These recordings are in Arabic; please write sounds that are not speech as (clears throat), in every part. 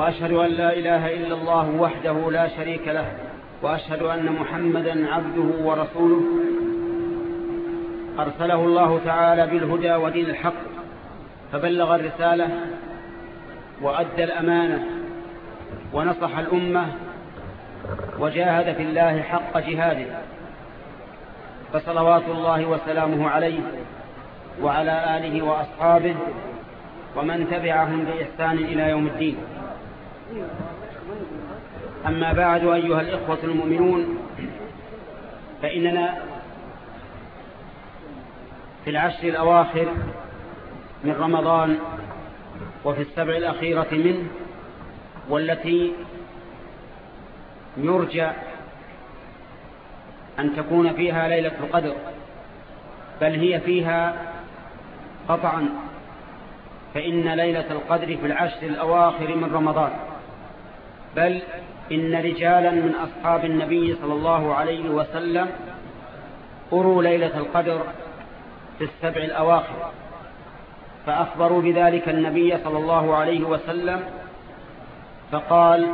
وأشهد أن لا إله إلا الله وحده لا شريك له وأشهد أن محمدا عبده ورسوله. أرسله الله تعالى بالهدى ودين الحق فبلغ الرسالة وأدى الأمانة ونصح الأمة وجاهد في الله حق جهاده. فصلوات الله وسلامه عليه وعلى آله وأصحابه ومن تبعهم بإحسان إلى يوم الدين. أما بعد أيها الإخوة المؤمنون فإننا في العشر الأواخر من رمضان وفي السبع الأخيرة منه والتي يرجى أن تكون فيها ليلة القدر بل هي فيها قطعا فإن ليلة القدر في العشر الأواخر من رمضان. بل إن رجالا من أصحاب النبي صلى الله عليه وسلم أروا ليلة القدر في السبع الأواخر فأخبروا بذلك النبي صلى الله عليه وسلم فقال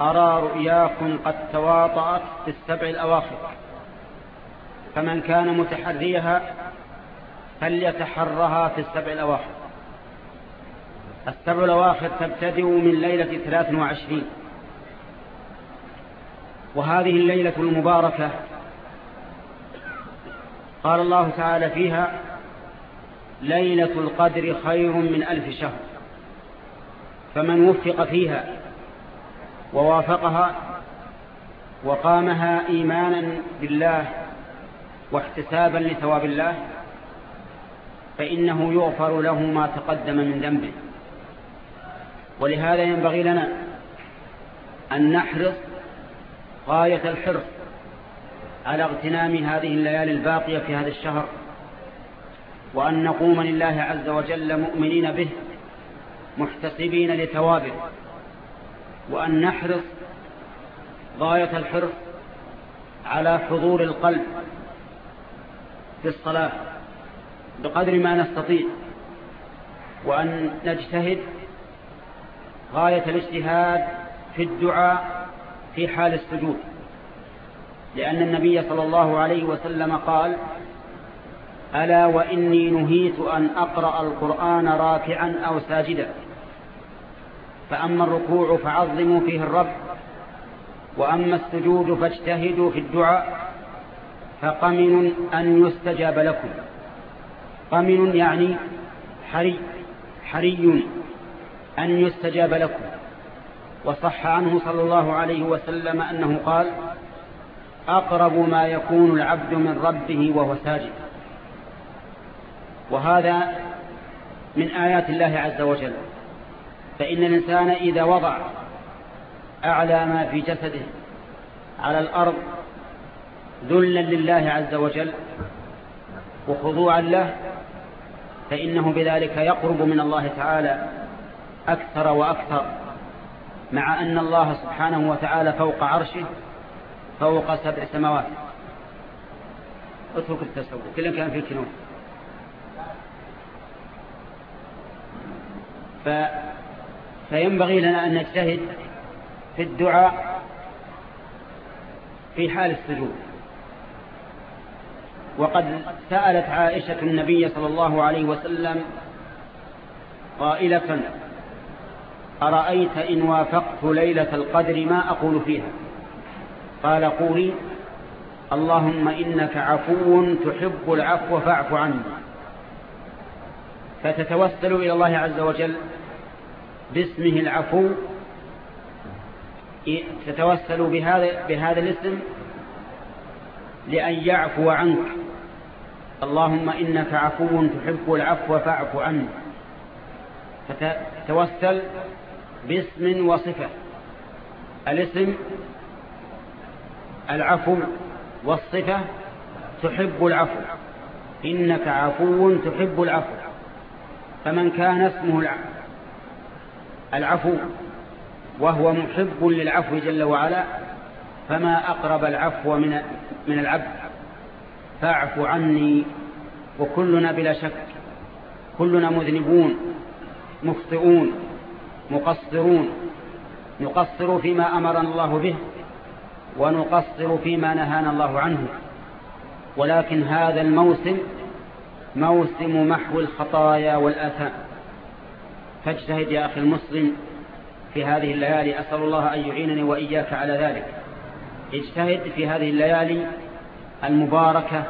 أرى رؤياكم قد تواطأت في السبع الأواخر فمن كان متحريها فليتحرها في السبع الأواخر. السبع الأواخر تبتدئ من ليلة 23 وهذه الليلة المباركة قال الله تعالى فيها ليلة القدر خير من ألف شهر. فمن وفق فيها ووافقها وقامها إيمانا بالله واحتسابا لثواب الله فإنه يغفر له ما تقدم من ذنبه. ولهذا ينبغي لنا أن نحرص غاية الحرص على اغتنام هذه الليالي الباقية في هذا الشهر وأن نقوم لله عز وجل مؤمنين به محتسبين لثوابه وأن نحرص غاية الحرص على حضور القلب في الصلاة بقدر ما نستطيع وأن نجتهد غاية الاجتهاد في الدعاء في حال السجود. لأن النبي صلى الله عليه وسلم قال ألا وإني نهيت أن أقرأ القرآن راكعا أو ساجدا. فأما الركوع فعظموا فيه الرب وأما السجود فاجتهدوا في الدعاء فقمن أن يستجاب لكم. قمن يعني حري حري أن يستجاب لكم. وصح عنه صلى الله عليه وسلم أنه قال أقرب ما يكون العبد من ربه وهو ساجد. وهذا من آيات الله عز وجل. فإن الإنسان إذا وضع أعلى ما في جسده على الأرض ذلا لله عز وجل وخضوعا له فإنه بذلك يقرب من الله تعالى أكثر وأكثر مع أن الله سبحانه وتعالى فوق عرشه فوق سبع سماوات. اترك التسوق كل كان في كنون. ف... فينبغي لنا أن نجتهد في الدعاء في حال السجود. وقد سألت عائشة النبي صلى الله عليه وسلم قائلة أرأيت إن وافقت ليلة القدر ما أقول فيها؟ قال قولي اللهم إنك عفو تحب العفو فاعف عني. فتتوسل إلى الله عز وجل باسمه العفو. تتوسل بهذا, بهذا الاسم لأن يعفو عنك. اللهم إنك عفو تحب العفو فاعف عني. فتتوسل باسم وصفة. الاسم العفو والصفة تحب العفو. إنك عفو تحب العفو. فمن كان اسمه العفو وهو محب للعفو جل وعلا فما أقرب العفو من من العبد. فاعف عني وكلنا بلا شك كلنا مذنبون مخطئون. مقصرون. نقصر فيما أمرنا الله به ونقصر فيما نهانا الله عنه. ولكن هذا الموسم موسم محو الخطايا والآثام. فاجتهد يا أخي المسلم في هذه الليالي أسأل الله أن يعينني وإياك على ذلك. اجتهد في هذه الليالي المباركة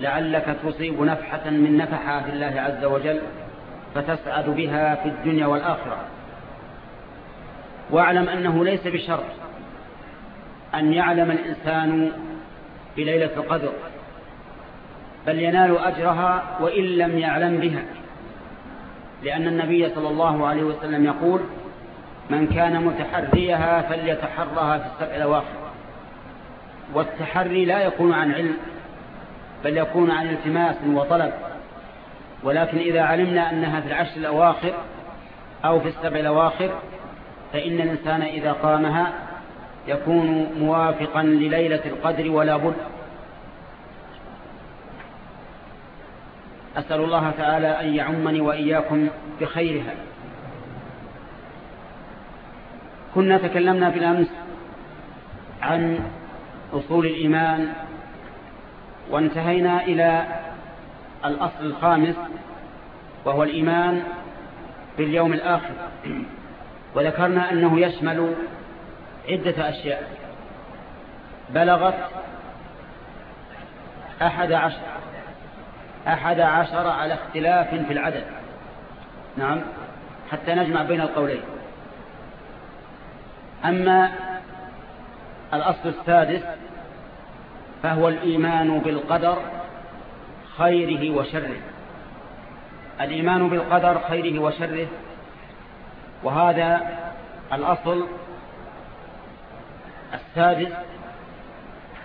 لعلك تصيب نفحة من نفحات الله عز وجل فتسعد بها في الدنيا والآخرة. واعلم أنه ليس بشرط أن يعلم الإنسان بليلة القدر بل ينال أجرها وإن لم يعلم بها. لأن النبي صلى الله عليه وسلم يقول من كان متحريها فليتحرها في السبع الأواخر والتحري لا يكون عن علم بل يكون عن التماس وطلب. ولكن إذا علمنا أنها في العشر الأواخر أو في السبع الأواخر فإن الإنسان إذا قامها يكون موافقا لليلة القدر ولا بد. أسأل الله تعالى أن يعمني وإياكم بخيرها. كنا تكلمنا بالأمس عن أصول الإيمان وانتهينا إلى الأصل الخامس وهو الإيمان باليوم الآخر. وذكرنا أنه يشمل عدة أشياء. بلغت أحد عشر أحد عشر على اختلاف في العدد. نعم حتى نجمع بين القولين. أما الأصل السادس فهو الإيمان بالقدر خيره وشره. الإيمان بالقدر خيره وشره وهذا الأصل السادس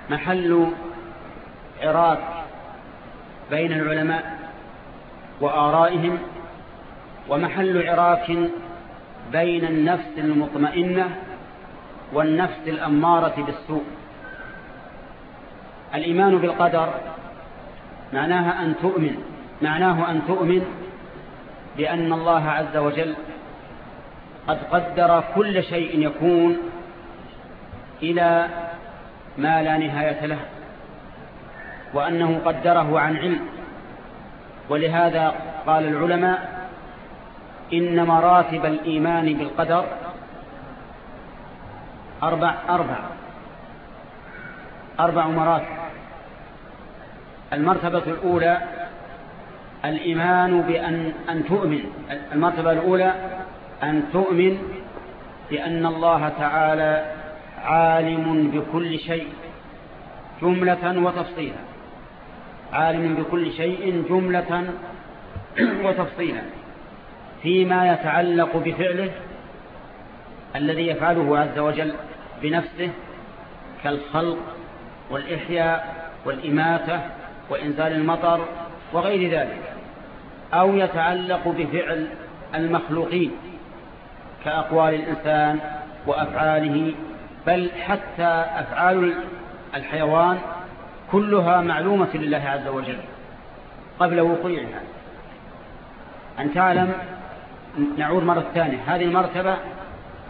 محل عراك بين العلماء وآرائهم ومحل عراك بين النفس المطمئنة والنفس الأمارة بالسوء. الإيمان بالقدر معناها أن تؤمن معناه أن تؤمن بأن الله عز وجل قد قدر كل شيء يكون إلى ما لا نهاية له وأنه قدره عن علم. ولهذا قال العلماء إن مراتب الإيمان بالقدر أربع أربع أربع مراتب. المرتبة الأولى الإيمان بأن أن تؤمن. المرتبة الأولى أن تؤمن بأن الله تعالى عالم بكل شيء جملة وتفصيلا. عالم بكل شيء جملة (clears throat) وتفصيلا. فيما يتعلق بفعله الذي يفعله عز وجل بنفسه كالخلق والإحياء والإماتة وإنزال المطر وغير ذلك أو يتعلق بفعل المخلوقين. كأقوال الإنسان وأفعاله بل حتى أفعال الحيوان كلها معلومة لله عز وجل. قبل وقوعها. أن تعلم نعود مرة ثانية. هذه المرتبة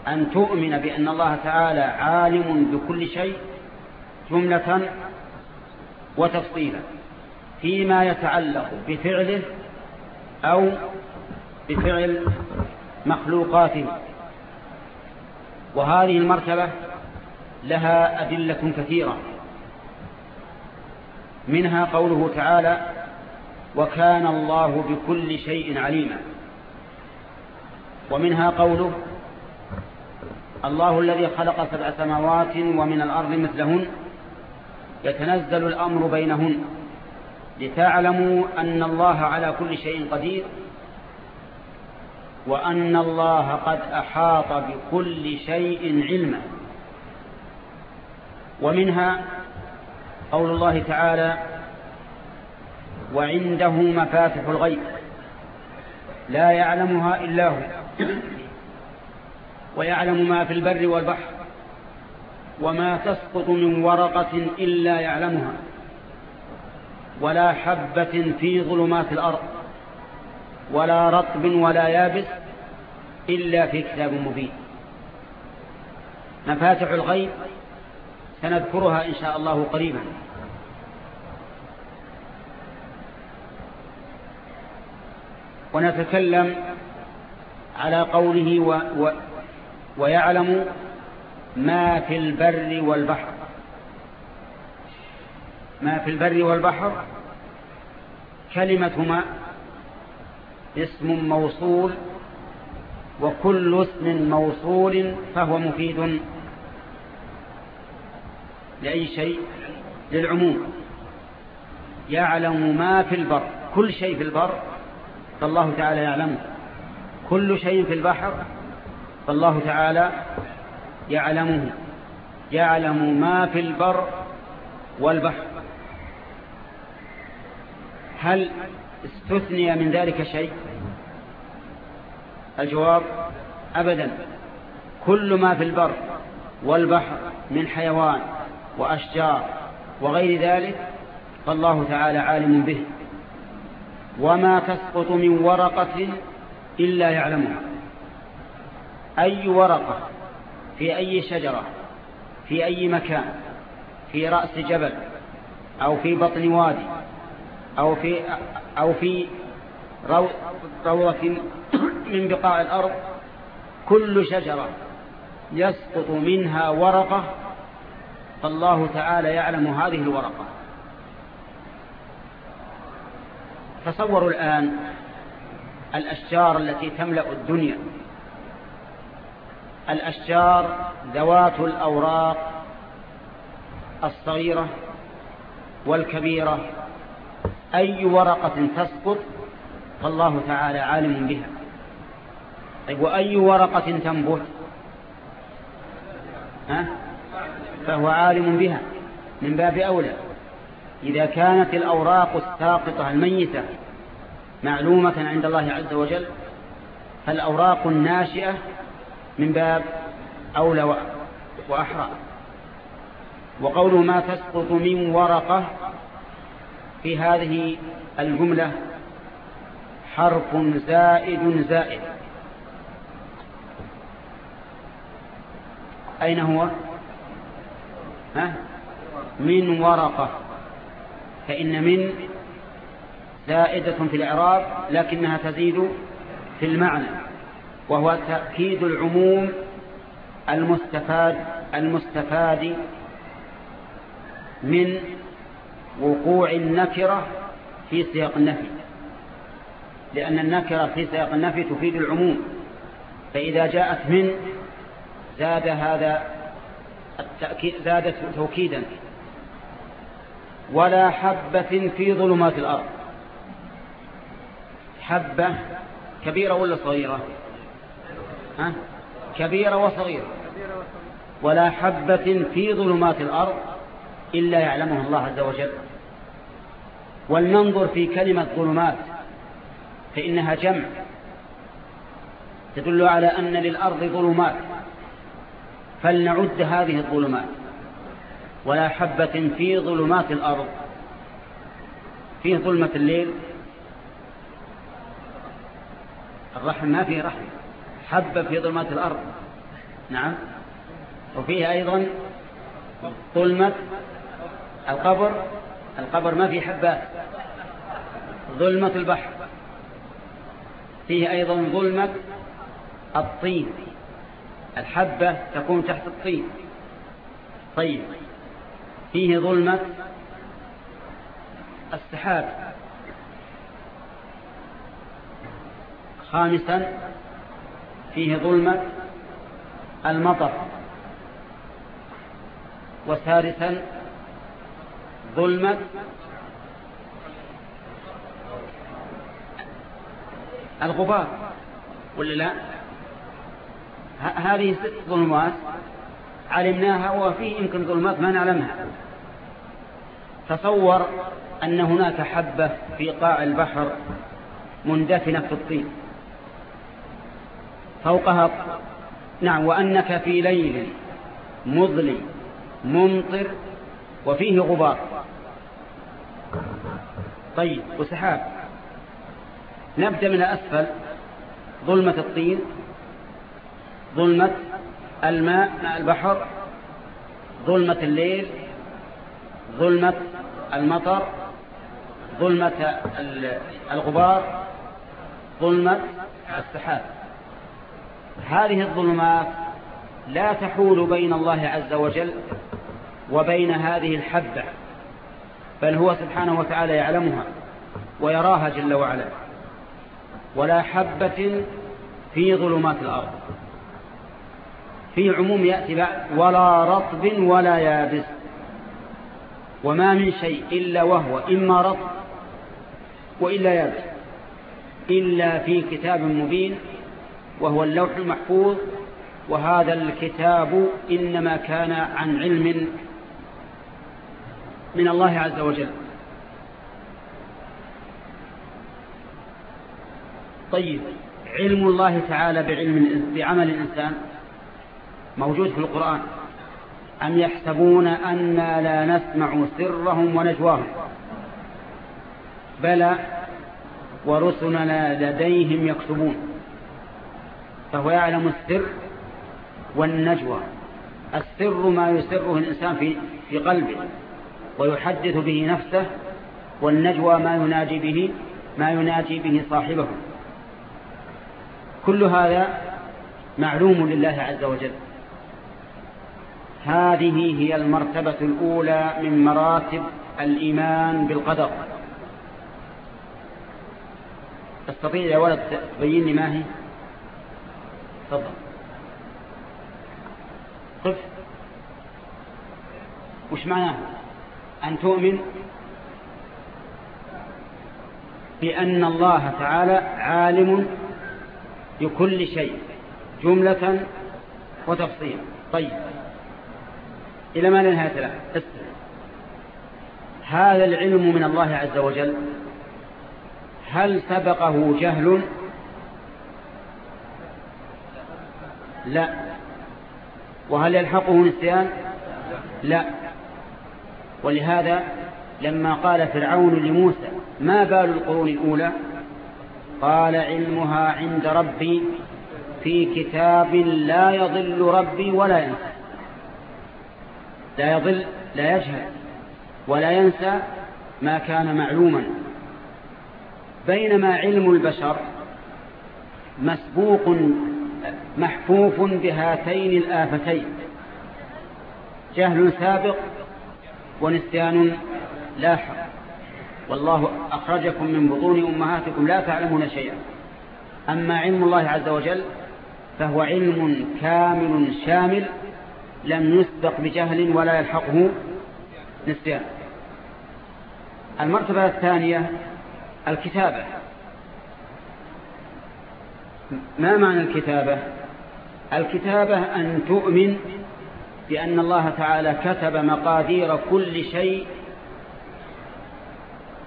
أن تؤمن بأن الله تعالى عالم بكل شيء جملة وتفصيلا فيما يتعلق بفعله أو بفعل مخلوقاته وهذه المرتبة لها أدلة كثيرة. منها قوله تعالى وكان الله بكل شيء عليما. ومنها قوله الله الذي خلق سبع سماوات ومن الأرض مثلهن يتنزل الأمر بينهن لتعلموا أن الله على كل شيء قدير. وأن الله قد أحاط بكل شيء علما. ومنها قول الله تعالى وعنده مفاتح الغيب لا يعلمها إلا هو ويعلم ما في البر والبحر وما تسقط من ورقة إلا يعلمها ولا حبة في ظلمات الأرض. ولا رطب ولا يابس إلا في كتاب مبين. مفاتح الغيب سنذكرها إن شاء الله قريبا. ونتكلم على قوله و و ويعلم ما في البر والبحر. ما في البر والبحر كلمة ما اسم موصول وكل اسم موصول فهو مفيد لأي شيء؟ للعموم. يعلم ما في البر. كل شيء في البر فالله تعالى يعلمه. كل شيء في البحر فالله تعالى يعلمه. يعلم ما في البر والبحر. هل استثني من ذلك شيء؟ الجواب أبدا. كل ما في البر والبحر من حيوان وأشجار وغير ذلك فالله تعالى عالم به وما تسقط من ورقة إلا يعلمها. أي ورقة في أي شجرة في أي مكان في رأس جبل أو في بطن وادي أو في, أو في روضة من بقاع الأرض كل شجرة يسقط منها ورقة فالله تعالى يعلم هذه الورقة. تصوروا الآن الأشجار التي تملأ الدنيا. الأشجار ذوات الأوراق الصغيرة والكبيرة أي ورقة تسقط فالله تعالى عالم بها. طيب وأي ورقة تنبت ها؟ فهو عالم بها. من باب أولى إذا كانت الأوراق الساقطة الميتة معلومة عند الله عز وجل فالأوراق الناشئة من باب أولى وأحرى. وقوله ما تسقط من ورقة في هذه الجملة حرف زائد زائد. أين هو؟ ها؟ من ورقة. فإن من زائدة في الإعراب لكنها تزيد في المعنى وهو تأكيد العموم المستفاد المستفاد من وقوع النكرة في سياق النفي. لأن النكرة في سياق النفي تفيد العموم. فإذا جاءت من زاد هذا التأكيد زاد توكيدا. ولا حبة في ظلمات الأرض. حبة كبيرة ولا صغيرة؟ ها؟ كبيرة وصغيرة. ولا حبة في ظلمات الأرض إلا يعلمها الله عز وجل. ولننظر في كلمة ظلمات فإنها جمع تدل على أن للأرض ظلمات فلنعد هذه الظلمات. ولا حبة في ظلمات الأرض فيه ظلمة الليل. الرحم ما فيه رحم حبة في ظلمات الأرض. نعم. وفيه أيضا ظلمة القبر. القبر ما فيه حبات ظلمة البحر. فيه أيضا ظلمة الطين. الحبة تكون تحت الطين. طيب. فيه ظلمة السحاب. خامسا فيه ظلمة المطر. وسادسا ظلمة. الغبار ولا لا؟ هذه ست ظلمات علمناها وفي يمكن ظلمات ما نعلمها. تصور أن هناك حبة في قاع البحر مندفنة في الطين. فوقها نعم وأنك في ليل مظلم ممطر وفيه غبار. طيب وسحاب. نبدأ من أسفل ظلمة الطين ظلمة الماء ماء البحر ظلمة الليل ظلمة المطر ظلمة الغبار ظلمة السحاب. هذه الظلمات لا تحول بين الله عز وجل وبين هذه الحبة بل هو سبحانه وتعالى يعلمها ويراها جل وعلا. ولا حبة في ظلمات الأرض. في عموم يأتي بعد ولا رطب ولا يابس. وما من شيء إلا وهو إما رطب وإلا يابس. إلا في كتاب مبين وهو اللوح المحفوظ وهذا الكتاب إنما كان عن علم من الله عز وجل. طيب علم الله تعالى بعلم بعمل الإنسان موجود في القرآن. أم يحسبون أنا لا نسمع سرهم ونجواهم؟ بلى ورسلنا لديهم يكتبون. فهو يعلم السر والنجوى. السر ما يسره الإنسان في, في قلبه. ويحدث به نفسه والنجوى ما يناجي به ما يناجي به صاحبه. كل هذا معلوم لله عز وجل. هذه هي المرتبة الأولى من مراتب الإيمان بالقدر. تستطيع يا ولد تبين لي ما هي؟ تفضل. قف. وش معناه أن تؤمن بأن الله تعالى عالم بكل شيء جملة وتفصيلا. طيب. إلى ما ننهاية له هذا العلم من الله عز وجل. هل سبقه جهل؟ لا. وهل يلحقه نسيان؟ لا. ولهذا لما قال فرعون لموسى ما بال القرون الأولى؟ قال علمها عند ربي في كتاب لا يضل ربي ولا ينسى. لا يضل لا يجهل ولا ينسى ما كان معلوما. بينما علم البشر مسبوق محفوف بهاتين الآفتين. جهل سابق ونسيان لاحق والله أخرجكم من بطون أمهاتكم لا تعلمون شيئا. أما علم الله عز وجل فهو علم كامل شامل لم يسبق بجهل ولا يلحقه نسيان. المرتبة الثانية الكتابة. ما معنى الكتابة؟ الكتابة أن تؤمن بأن الله تعالى كتب مقادير كل شيء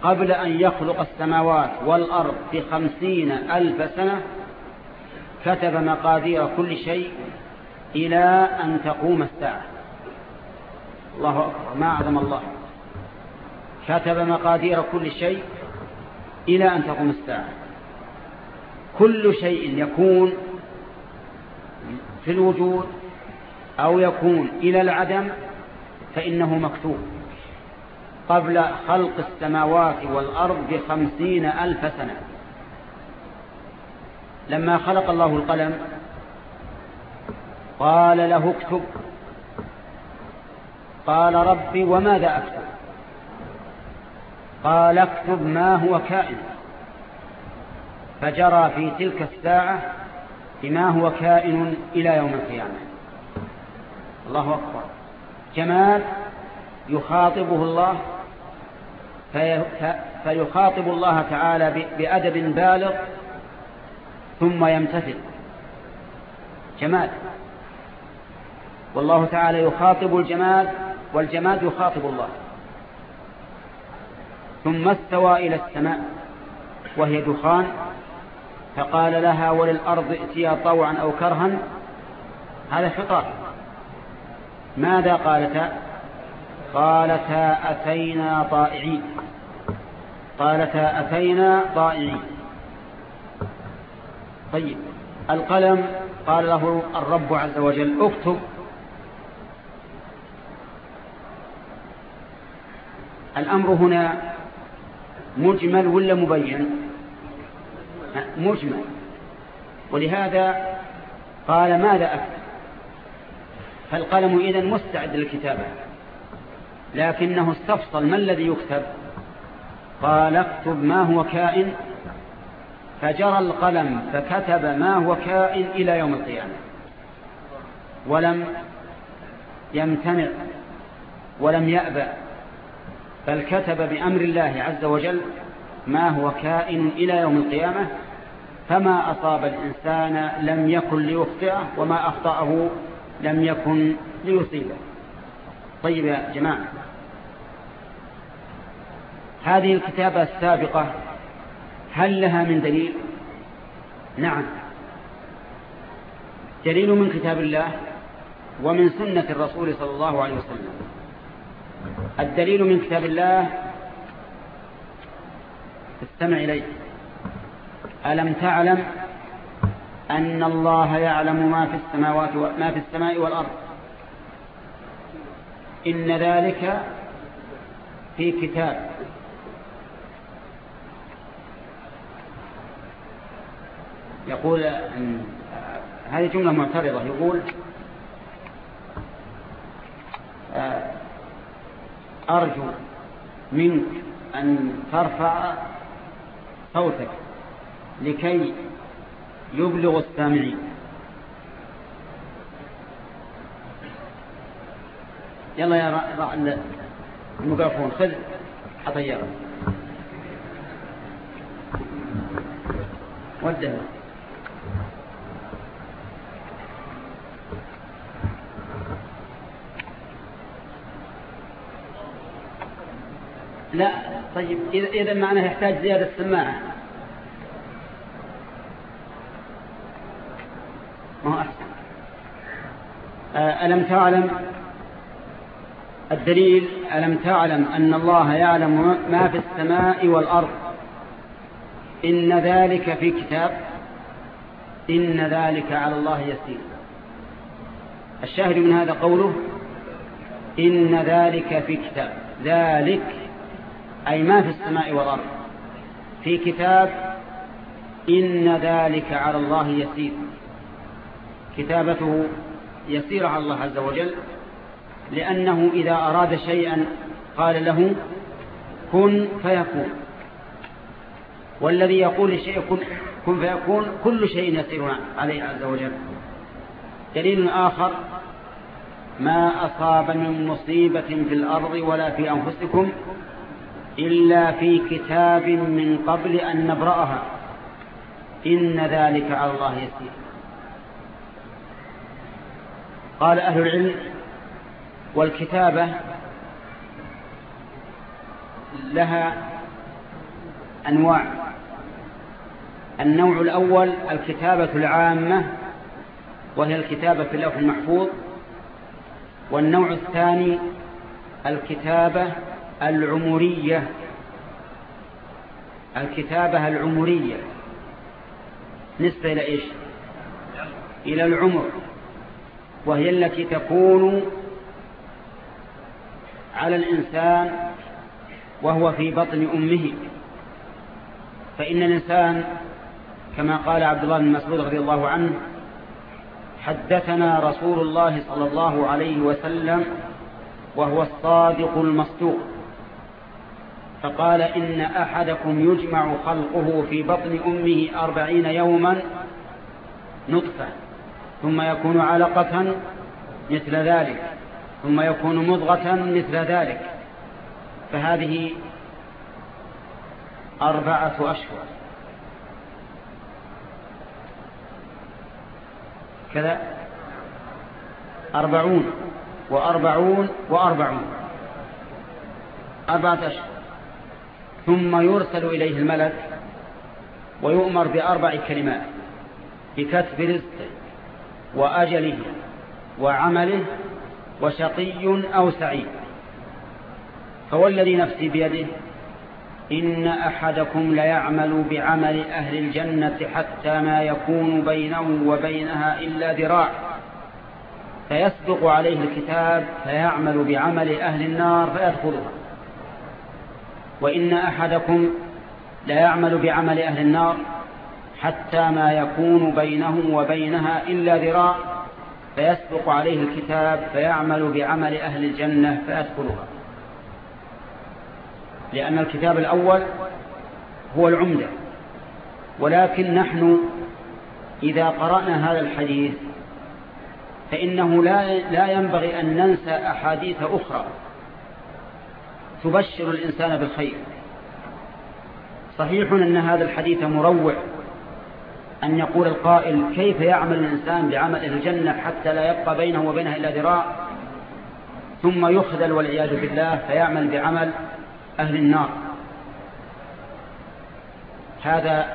قبل أن يخلق السماوات والأرض بخمسين ألف سنة كتب مقادير كل شيء إلى أن تقوم الساعة. الله أكبر ما أعظم الله. كتب مقادير كل شيء إلى أن تقوم الساعة. كل شيء يكون في الوجود أو يكون إلى العدم فإنه مكتوب. قبل خلق السماوات والأرض بخمسين ألف سنة. لما خلق الله القلم قال له اكتب. قال ربي وماذا أكتب؟ قال اكتب ما هو كائن. فجرى في تلك الساعة بما هو كائن إلى يوم القيامة. الله أكبر. جمال يخاطبه الله فيخاطب الله تعالى بأدب بالغ ثم يمتثل. جماد والله تعالى يخاطب الجماد والجماد يخاطب الله. ثم استوى إلى السماء وهي دخان فقال لها وللأرض ائتيا طوعا أو كرها. هذا خطاب ماذا قالتا؟ قالتا أتينا طائعين. قالتا أتينا طائعين. طيب القلم قال له الرب عز وجل اكتب. الأمر هنا مجمل ولا مبين؟ مجمل. ولهذا قال ماذا أكتب؟ فالقلم إذن مستعد للكتابة. لكنه استفصل ما الذي يكتب؟ قال اكتب ما هو كائن. فجرى القلم فكتب ما هو كائن إلى يوم القيامة. ولم يمتنع ولم يأبى بل كتب بأمر الله عز وجل ما هو كائن إلى يوم القيامة فما أصاب الإنسان لم يكن ليخطئه وما أخطأه لم يكن ليصيبه. طيب يا جماعة. هذه الكتابة السابقة هل لها من دليل؟ نعم. دليل من كتاب الله ومن سنة الرسول صلى الله عليه وسلم. الدليل من كتاب الله استمع إليه. ألم تعلم أن الله يعلم ما في السماوات وما في السماء والأرض. إن ذلك في كتاب. يقول هذه جملة معترضة. يقول آه، أرجو منك أن ترفع صوتك لكي يبلغ السامعين. يلا يا الميكروفون خذ حطيارة وده لا طيب إذا معناه يحتاج زيادة سماعة ما هو أحسن آه، ألم تعلم؟ الدليل ألم تعلم أن الله يعلم ما في السماء والأرض؟ إن ذلك في كتاب إن ذلك على الله يسير. الشاهد من هذا قوله إن ذلك في كتاب. ذلك أي ما في السماء والأرض. في كتاب إن ذلك على الله يسير. كتابته يسير على الله عز وجل لأنه إذا أراد شيئا قال له كن فيكون. والذي يقول لشيء كن, كن فيكون. كل شيء يسير عليه عز وجل. دليل آخر ما أصاب من مصيبة في الأرض ولا في أنفسكم إلا في كتاب من قبل أن نبرأها. إن ذلك على الله يسير. قال أهل العلم والكتابة لها أنواع. النوع الأول الكتابة العامة وهي الكتابة في اللوح المحفوظ. والنوع الثاني الكتابة العمرية الكتابة العمرية. نسبة إلى إيش؟ إلى العمر. وهي التي تكون على الإنسان وهو في بطن أمه. فإن الإنسان كما قال عبد الله بن مسعود رضي الله عنه حدثنا رسول الله صلى الله عليه وسلم وهو الصادق المصدوق. فقال إن أحدكم يجمع خلقه في بطن أمه أربعين يوما نطفة. ثم يكون علقة مثل ذلك ثم يكون مضغة مثل ذلك. فهذه أربعة أشهر. كذا أربعون وأربعون وأربعون. أربعة أشهر. ثم يرسل إليه الملك ويؤمر بأربع كلمات بكتب رزقه وأجله وعمله وشقي أو سعيد. فوالذي نفسي بيده إن أحدكم ليعمل بعمل أهل الجنة حتى ما يكون بينه وبينها إلا ذراع. فيسبق عليه الكتاب فيعمل بعمل أهل النار فيدخلها. وإن أحدكم ليعمل بعمل أهل النار حتى ما يكون بينه وبينها إلا ذراع فيسبق عليه الكتاب فيعمل بعمل أهل الجنة فيدخلها. لأن الكتاب الأول هو العمدة ولكن نحن إذا قرأنا هذا الحديث فإنه لا, لا ينبغي أن ننسى أحاديث أخرى تبشر الإنسان بالخير. صحيح أن هذا الحديث مروع أن يقول القائل كيف يعمل الإنسان بعمل الجنة حتى لا يبقى بينه وبينها إلا ذراع؟ ثم يخذل والعياذ بالله فيعمل بعمل أهل النار. هذا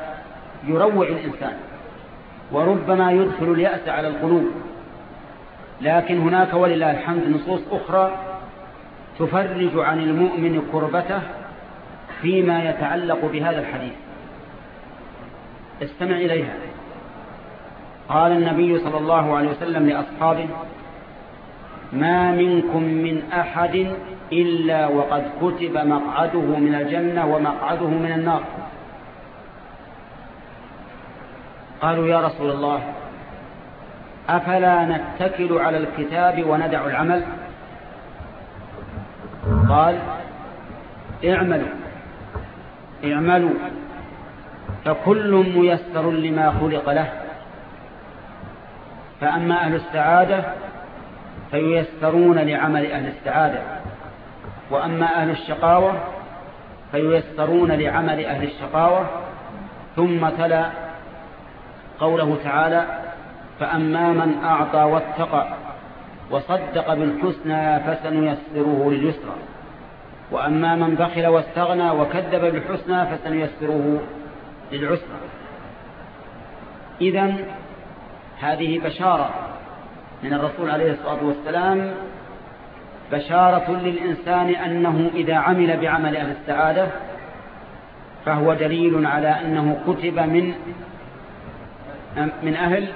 يروع الإنسان وربما يدخل اليأس على القلوب. لكن هناك ولله الحمد نصوص أخرى تفرج عن المؤمن كربته فيما يتعلق بهذا الحديث. استمع إليها. قال النبي صلى الله عليه وسلم لأصحابه ما منكم من أحد إلا وقد كتب مقعده من الجنة ومقعده من النار. قالوا يا رسول الله أفلا نتكل على الكتاب وندع العمل؟ قال اعملوا اعملوا. فكل ميسر لما خلق له. فأما أهل السعادة فييسرون لعمل أهل السعادة. وأما أهل الشقاوة فييسرون لعمل أهل الشقاوة. ثم تلا قوله تعالى فأما من أعطى واتقى وصدق بالحسنى فسنيسره لليسرى. وأما من بخل واستغنى وكذب بالحسنى فسنيسره للعسرى إذا هذه بشارة من الرسول عليه الصلاة والسلام بشارة للإنسان أنه إذا عمل بعمل أهل السعادة فهو دليل على أنه كتب من من أهل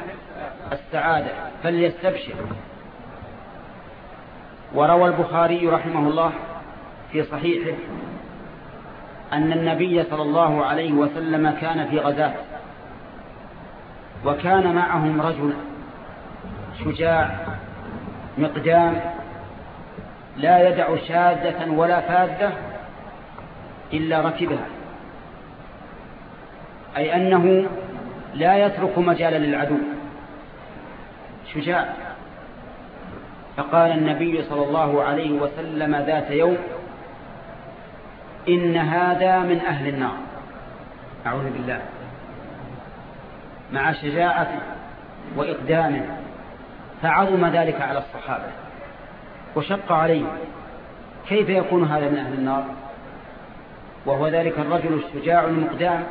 السعادة فليستبشر. وروى البخاري رحمه الله في صحيحه أن النبي صلى الله عليه وسلم كان في غزاة وكان معهم رجل شجاع مقدام لا يدع شاذة ولا فاذة إلا ركبها أي أنه لا يترك مجالا للعدو شجاع. فقال النبي صلى الله عليه وسلم ذات يوم إن هذا من أهل النار. أعوذ بالله. مع شجاعته وإقدامه فعظم ذلك على الصحابة. وشق عليه كيف يكون هذا من أهل النار؟ وهو ذلك الرجل الشجاع المقدام.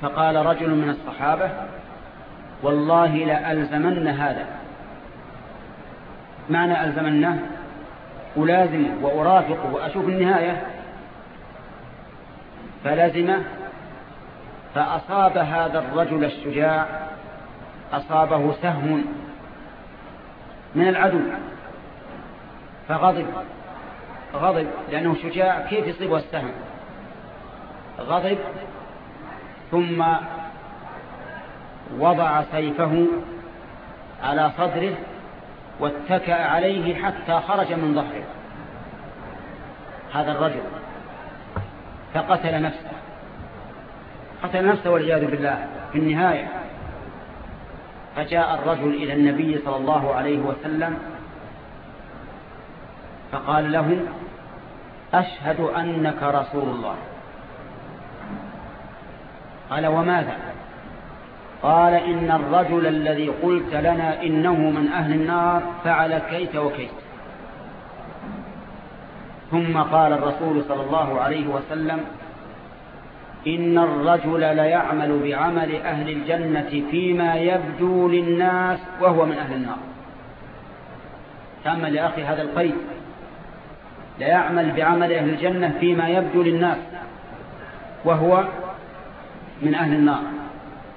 فقال رجل من الصحابة والله لألزمن هذا. معنى ألزمنه؟ ألازم وأرافق وأشوف النهاية. فلزمه فأصاب هذا الرجل الشجاع أصابه سهم من العدو فغضب غضب لأنه شجاع كيف يصيبه السهم؟ غضب ثم وضع سيفه على صدره واتكأ عليه حتى خرج من ظهره. هذا الرجل فقتل نفسه. قتل نفسه والعياذ بالله. في النهاية فجاء الرجل إلى النبي صلى الله عليه وسلم فقال له أشهد أنك رسول الله. قال وماذا؟ قال إن الرجل الذي قلت لنا إنه من أهل النار فعل كيت وكيت. ثم قال الرسول صلى الله عليه وسلم إن الرجل ليعمل بعمل أهل الجنة فيما يبدو للناس وهو من أهل النار. تأمل يا أخي هذا القيد. ليعمل بعمل أهل الجنة فيما يبدو للناس وهو من أهل النار.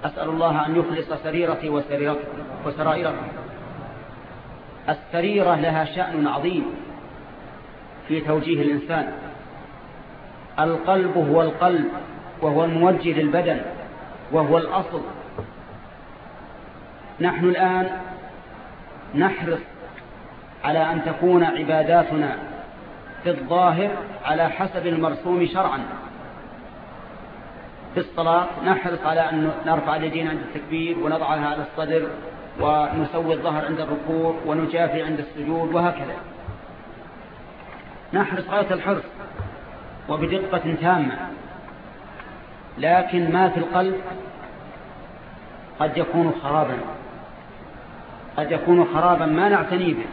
أسأل الله أن يخلص سريرتي وسرائرتي السريرة لها شأن عظيم في توجيه الإنسان. القلب هو القلب وهو الموجه للبدن وهو الأصل. نحن الآن نحرص على أن تكون عباداتنا في الظاهر على حسب المرسوم شرعا. في الصلاة نحرص على أن نرفع اليدين عند التكبير ونضعها على الصدر ونسوي الظهر عند الركوع ونجافي عند السجود وهكذا. نحرص غاية الحرص وبدقة تامة لكن ما في القلب قد يكون خرابا. قد يكون خرابا ما نعتني به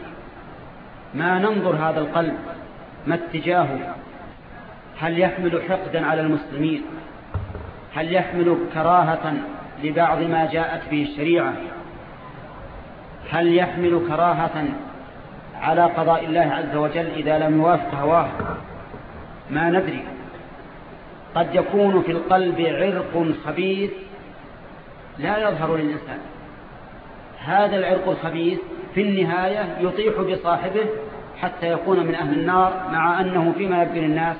ما ننظر هذا القلب ما اتجاهه. هل يحمل حقدا على المسلمين؟ هل يحمل كراهة لبعض ما جاءت به الشريعة؟ هل يحمل كراهة على قضاء الله عز وجل إذا لم يوافق هواه؟ ما ندري. قد يكون في القلب عرق خبيث لا يظهر للإنسان. هذا العرق الخبيث في النهاية يطيح بصاحبه حتى يكون من أهل النار مع أنه فيما يبدو للناس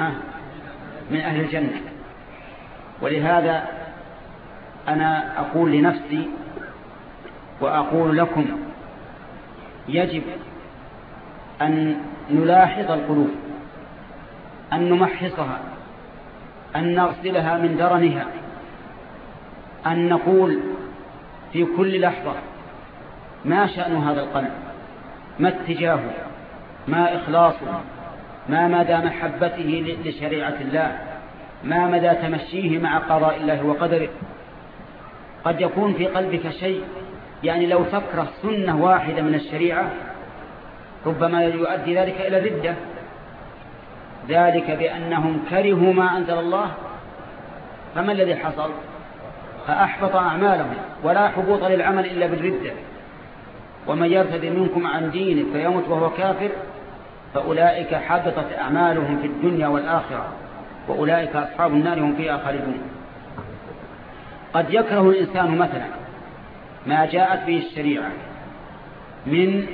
آه من أهل الجنة. ولهذا أنا أقول لنفسي وأقول لكم يجب أن نلاحظ القلوب أن نمحصها أن نغسلها من درنها أن نقول في كل لحظة ما شأن هذا القلب ما اتجاهه ما إخلاصه ما مدى محبته لشريعة الله. ما مدى تمشيه مع قضاء الله وقدره. قد يكون في قلبك شيء يعني لو تكره سنة واحدة من الشريعة ربما يؤدي ذلك إلى ردة. ذلك بأنهم كرهوا ما أنزل الله فما الذي حصل؟ فأحبط أعمالهم ولا حبوط للعمل إلا بالردة. ومن يرتد منكم عن دينه فيمت وهو كافر فأولئك حبطت أعمالهم في الدنيا والآخرة. وأولئك أصحاب النار هم فيها خالدون. قد يكره الإنسان مثلا ما جاءت به الشريعة من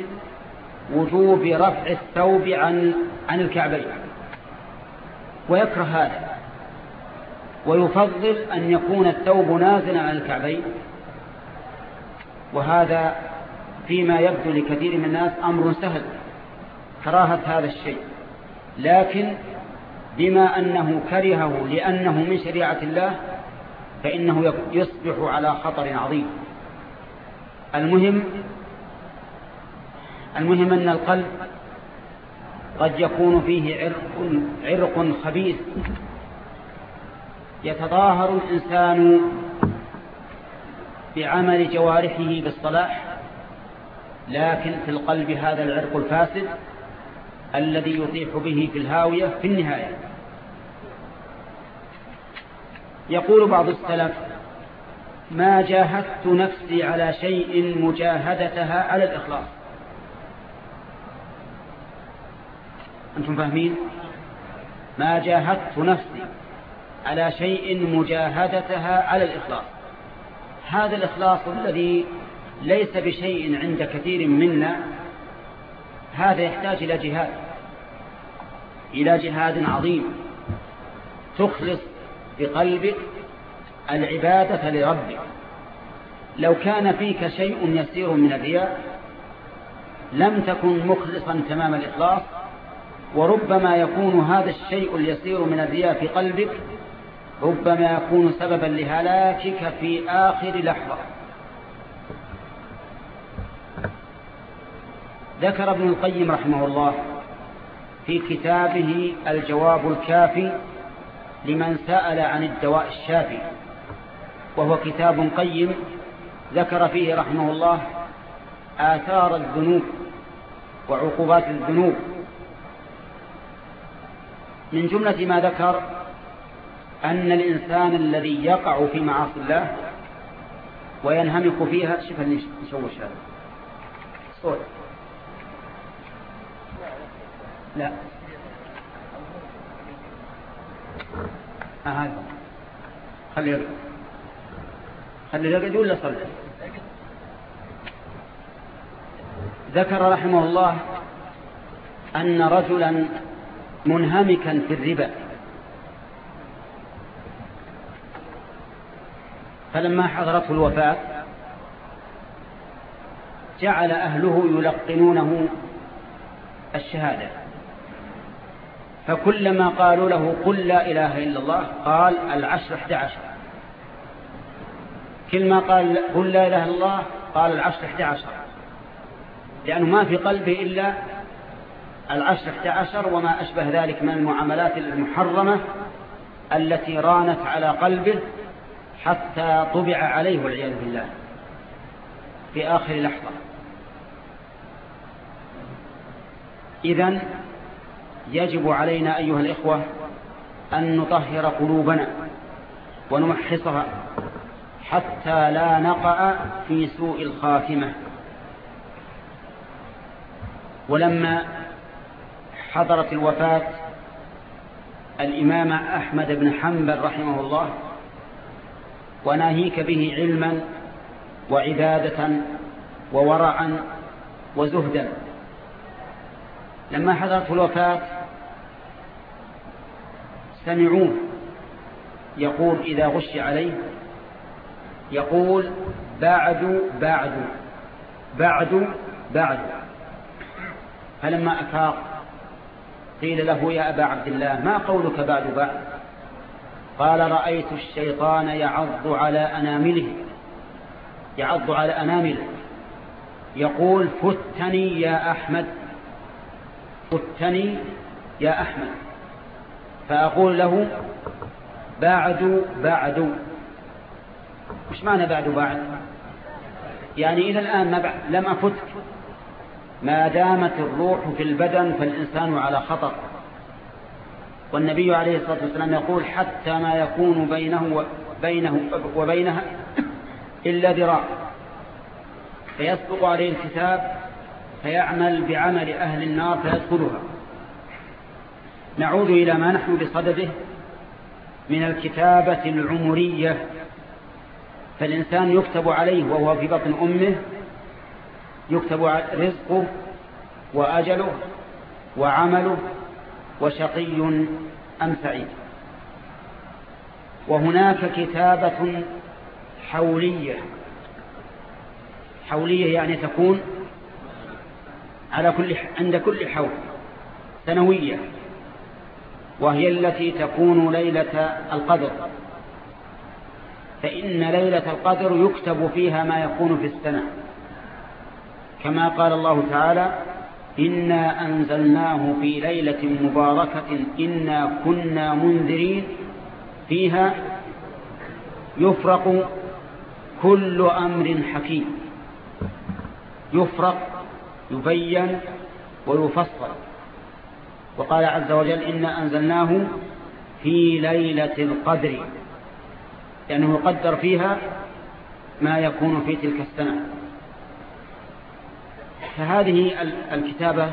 وجوب رفع الثوب عن عن الكعبين ويكره هذا ويفضل أن يكون الثوب نازلا عن الكعبين. وهذا فيما يبدو لكثير من الناس أمر سهل كراهة هذا الشيء لكن بما أنه كرهه لأنه من شريعة الله فإنه يصبح على خطر عظيم. المهم المهم أن القلب قد يكون فيه عرق, عرق خبيث. يتظاهر الإنسان بعمل جوارحه بالصلاح لكن في القلب هذا العرق الفاسد. الذي يطيح به في الهاوية في النهاية. يقول بعض السلف ما جاهدت نفسي على شيء مجاهدتها على الإخلاص. أنتم فاهمين؟ ما جاهدت نفسي على شيء مجاهدتها على الإخلاص. هذا الإخلاص الذي ليس بشيء عند كثير منا هذا يحتاج إلى جهاد. إلى جهاد عظيم. تخلص بقلبك العبادة لربك. لو كان فيك شيء يسير من الرياء لم تكن مخلصا تمام الإخلاص وربما يكون هذا الشيء اليسير من الرياء في قلبك ربما يكون سببا لهلاكك في آخر لحظة. ذكر ابن القيم رحمه الله في كتابه الجواب الكافي لمن سأل عن الدواء الشافي وهو كتاب قيم ذكر فيه رحمه الله آثار الذنوب وعقوبات الذنوب. من جملة ما ذكر أن الإنسان الذي يقع في معاصي الله وينهمك فيها شوف نشوش هذا صوت. لا. آه هذا. خلي يرقد خلي يرقد ولا صلي ذكر رحمه الله أن رجلا منهمكا في الربا. فلما حضرته الوفاة جعل أهله يلقنونه الشهادة. فكلما قالوا له قل لا إله إلا الله قال العشر إحدى عشر. كلما قال قل لا إله إلا الله قال العشر إحدى عشر. لأنه ما في قلبه إلا العشر إحدى عشر وما أشبه ذلك من المعاملات المحرمة التي رانت على قلبه حتى طبع عليه والعياذ بالله في آخر لحظة. إذن يجب علينا أيها الإخوة أن نطهر قلوبنا ونمحصها حتى لا نقع في سوء الخاتمة. ولما حضرت الوفاة الإمام أحمد بن حنبل رحمه الله وناهيك به علما وعبادة وورعا وزهدا لما حضرت الوفاة سمعوه يقول إذا غش عليه يقول بعد بعد بعد بعد فلما أفاق قيل له يا أبا عبد الله ما قولك بعد بعد؟ قال رأيت الشيطان يعض على أنامله يعض على أنامله يقول فتني يا أحمد فتني يا أحمد. فأقول له بعد بعد. وش معنى بعد بعد؟ يعني إلى الآن ما لم أفتك ما دامت الروح في البدن فالإنسان على خطر. والنبي عليه الصلاة والسلام يقول حتى ما يكون بينه وبينه وبينها إلا ذراع. فيسبق عليه الكتاب فيعمل بعمل أهل النار فيدخلها. نعود إلى ما نحن بصدده من الكتابة العمرية. فالإنسان يكتب عليه وهو في بطن أمه يكتب رزقه وأجله وعمله وشقي أم سعيد. وهناك كتابة حولية. حولية يعني تكون على كل عند كل حول سنوية وهي التي تكون ليلة القدر. فإن ليلة القدر يكتب فيها ما يكون في السنة. كما قال الله تعالى إنا أنزلناه في ليلة مباركة إنا كنا منذرين فيها يفرق كل أمر حكيم. يفرق يبين ويفصل. وقال عز وجل إنا أنزلناه في ليلة القدر. لأنه يقدر فيها ما يكون في تلك السنة. فهذه الكتابة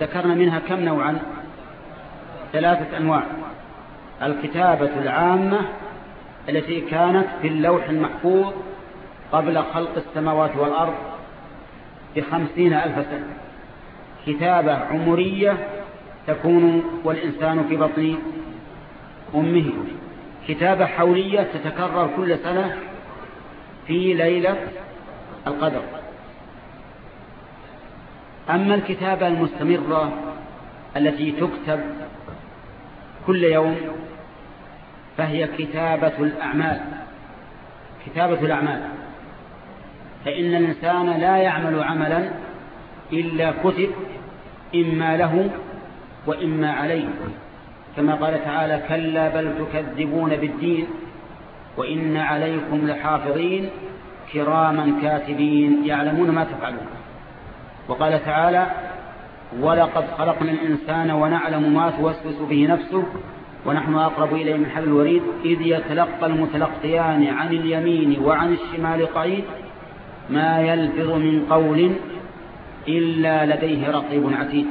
ذكرنا منها كم نوعا؟ ثلاثة أنواع. الكتابة العامة التي كانت في اللوح المحفوظ قبل خلق السماوات والأرض بخمسين ألف سنة. كتابة عمرية تكون والإنسان في بطن أمه. كتابة حولية تتكرر كل سنة في ليلة القدر. أما الكتابة المستمرة التي تكتب كل يوم فهي كتابة الأعمال. كتابة الأعمال. فإن الإنسان لا يعمل عملا إلا كتب إما له وإما عليه. كما قال تعالى كلا بل تكذبون بالدين وإن عليكم لحافظين كراما كاتبين. يعلمون ما تفعلون. وقال تعالى ولقد خلقنا الإنسان ونعلم ما توسوس به نفسه ونحن أقرب إليه من حبل الوريد إذ يتلقى المتلقيان عن اليمين وعن الشمال قعيد ما يلفظ من قول إلا لديه رقيب عتيد.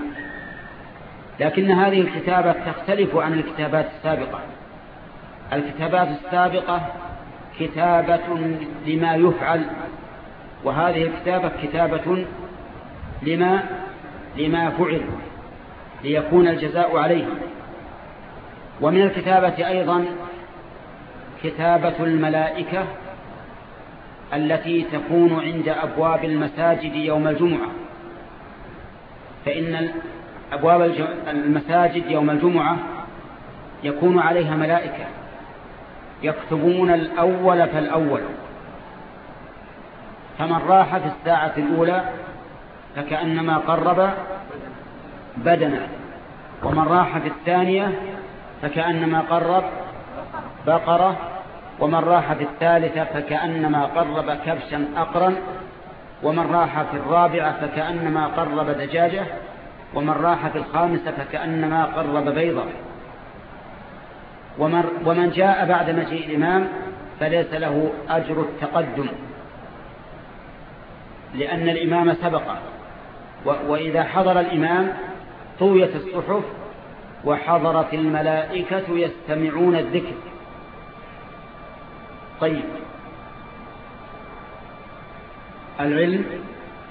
لكن هذه الكتابة تختلف عن الكتابات السابقة. الكتابات السابقة كتابة لما يفعل وهذه الكتابة كتابة لما لما فعل ليكون الجزاء عليه. ومن الكتابة أيضا كتابة الملائكة التي تكون عند أبواب المساجد يوم الجمعة. فإن أبواب المساجد يوم الجمعة يكون عليها ملائكة يكتبون الأول فالأول. فمن راح في الساعة الأولى فكأنما قرب بدنا ومن راح في الثانية فكأنما قرب بقرة ومن راح في الثالثة فكأنما قرب كبشا أقرا ومن راح في الرابعة فكأنما قرب دجاجة ومن راح في الخامسة فكأنما قرب بيضة. ومن جاء بعد مجيء الإمام فليس له أجر التقدم لأن الإمام سبقه وإذا حضر الإمام طويت الصحف وحضرت الملائكة يستمعون الذكر. طيب. العلم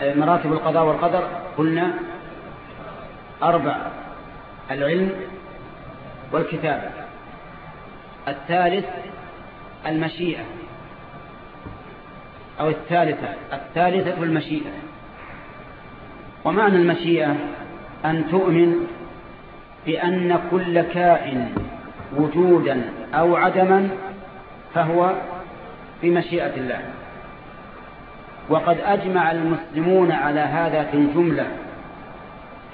مراتب القضاء والقدر قلنا أربع العلم والكتابة. الثالث المشيئة أو الثالثة الثالثة المشيئة. ومعنى المشيئة أن تؤمن بأن كل كائن وجودا أو عدما فهو بمشيئة الله. وقد أجمع المسلمون على هذا في الجملة.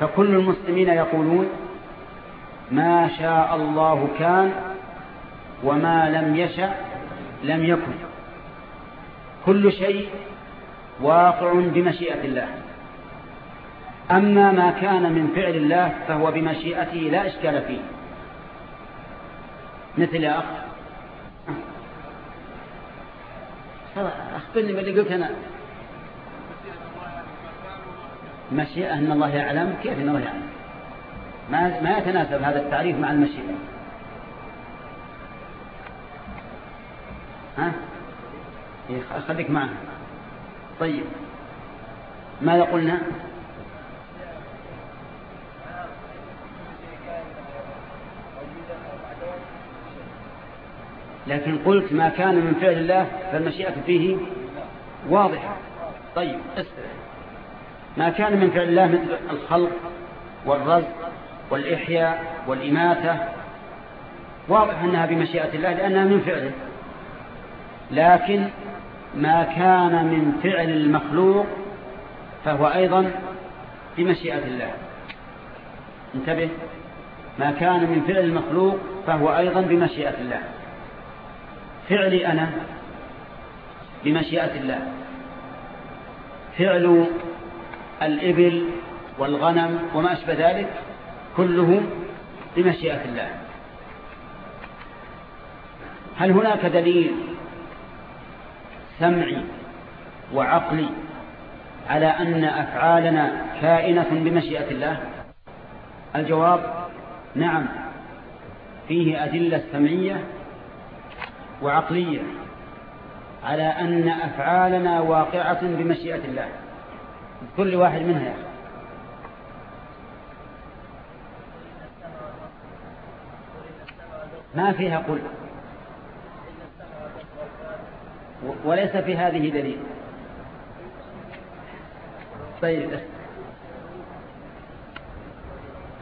فكل المسلمين يقولون ما شاء الله كان وما لم يشأ لم يكن. كل شيء واقع بمشيئة الله. أما ما كان من فعل الله فهو بمشيئته لا إشكال فيه. مثل يا أخ أخبرني باللي قلت أنا. مشيئة أن الله يعلم كيف أن الله يعلم. ما, ما يتناسب هذا التعريف مع المشيئة. ها؟ إيه، خليك معنا. طيب. ماذا قلنا؟ لكن قلت ما كان من فعل الله فالمشيئة فيه واضحة. طيب ما كان من فعل الله مثل الخلق والرزق والإحياء والإماتة واضح أنها بمشيئة الله لأنها من فعله. لكن ما كان من فعل المخلوق فهو أيضا بمشيئة الله. انتبه. ما كان من فعل المخلوق فهو أيضا بمشيئة الله. فعلي أنا بمشيئة الله. فعل الإبل والغنم وما أشبه ذلك كله بمشيئة الله. هل هناك دليل سمعي وعقلي على أن أفعالنا كائنة بمشيئة الله؟ الجواب نعم. فيه أدلة سمعية وعقلية على أن أفعالنا واقعة بمشيئة الله. كل واحد منها ما فيها قل. وليس في هذه دليل. طيب.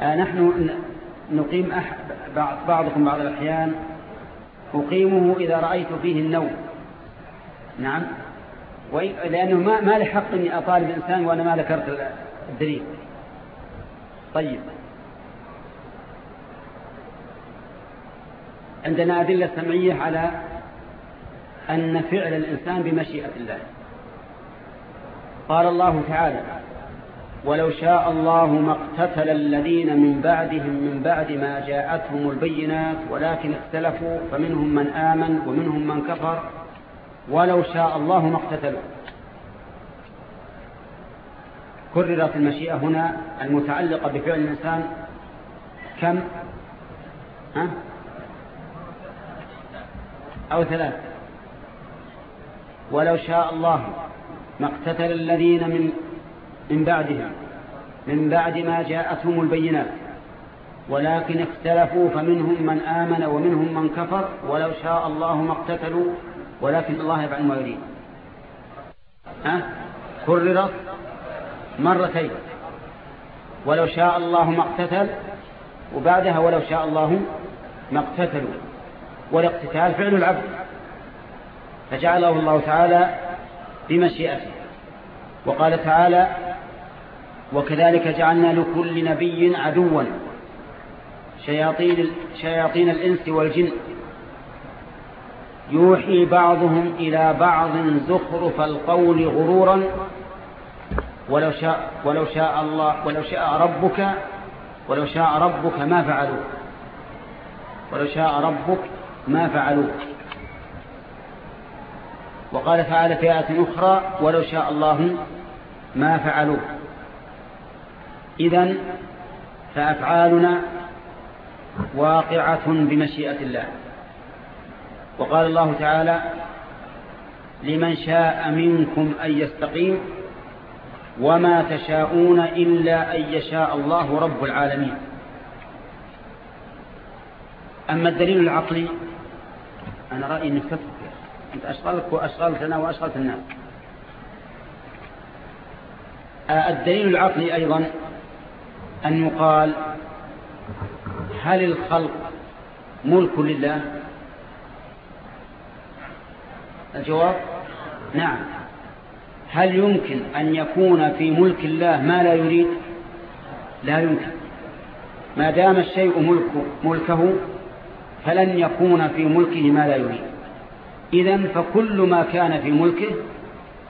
آه نحن نقيم أحد بعضكم بعض الأحيان أقيمه إذا رأيت فيه النوم. نعم. لأنه ما, ما لحق أني أطالب إنسان وأنا ما ذكرت الدليل. طيب. عندنا أدلة سمعية على أن فعل الإنسان بمشيئة الله. قال الله تعالى ولو شاء الله ما اقتتل الذين من بعدهم من بعد ما جاءتهم البينات ولكن اختلفوا فمنهم من آمن ومنهم من كفر. ولو شاء الله ما اقتتلوا. كررت المشيئة هنا المتعلقة بفعل الإنسان. كم؟ ها؟ أو ثلاث. ولو شاء الله ما اقتتل الذين من من بعدهم من بعد ما جاءتهم البينات. ولكن اختلفوا فمنهم من آمن ومنهم من كفر ولو شاء الله ما اقتتلوا ولكن الله يفعل ما يريد. ها؟ كررت مرتين. ولو شاء الله ما اقتتل وبعدها ولو شاء الله ما اقتتلوا. والاقتتال فعل العبد. فجعله الله تعالى بمشيئته. وقال تعالى وكذلك جعلنا لكل نبي عدوا. شياطين, شياطين الإنس والجن. يوحي بعضهم إلى بعض زخرف القول غرورا. ولو شاء ولو شاء الله ولو شاء ربك ولو شاء ربك ما فعلوه ولو شاء ربك ما فعلوه وقال تعالى في آية أخرى ولو شاء الله ما فعلوه إذن فأفعالنا واقعة بمشيئة الله. وقال الله تعالى لمن شاء منكم أن يستقيم وما تشاءون إلا أن يشاء الله رب العالمين. أما الدليل العقلي أنا رأيي أنك تفكر أنت أشغلك وأشغلتنا وأشغلت الناس آه، الدليل العقلي أيضا أن يقال هل الخلق ملك لله؟ الجواب؟ نعم. هل يمكن أن يكون في ملك الله ما لا يريد؟ لا يمكن. ما دام الشيء ملك ملكه فلن يكون في ملكه ما لا يريد. إذن فكل ما كان في ملكه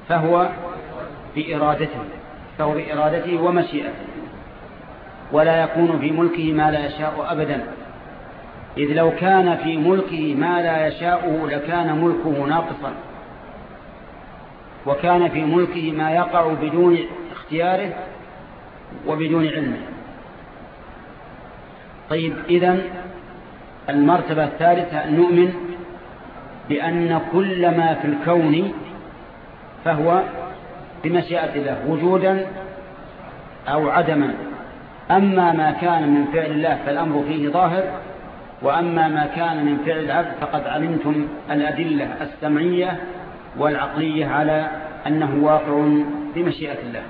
فهو بإرادته فهو بإرادته ومشيئته. ولا يكون في ملكه ما لا يشاء أبدا. إذ لو كان في ملكه ما لا يشاءه لكان ملكه ناقصا. وكان في ملكه ما يقع بدون اختياره وبدون علمه. طيب إذن المرتبة الثالثة أن نؤمن بأن كل ما في الكون فهو بمشيئة الله وجودا أو عدما. أما ما كان من فعل الله فالأمر فيه ظاهر وأما ما كان من فعل العبد فقد علمتم الأدلة السمعية والعقلية على أنه واقع بمشيئة الله.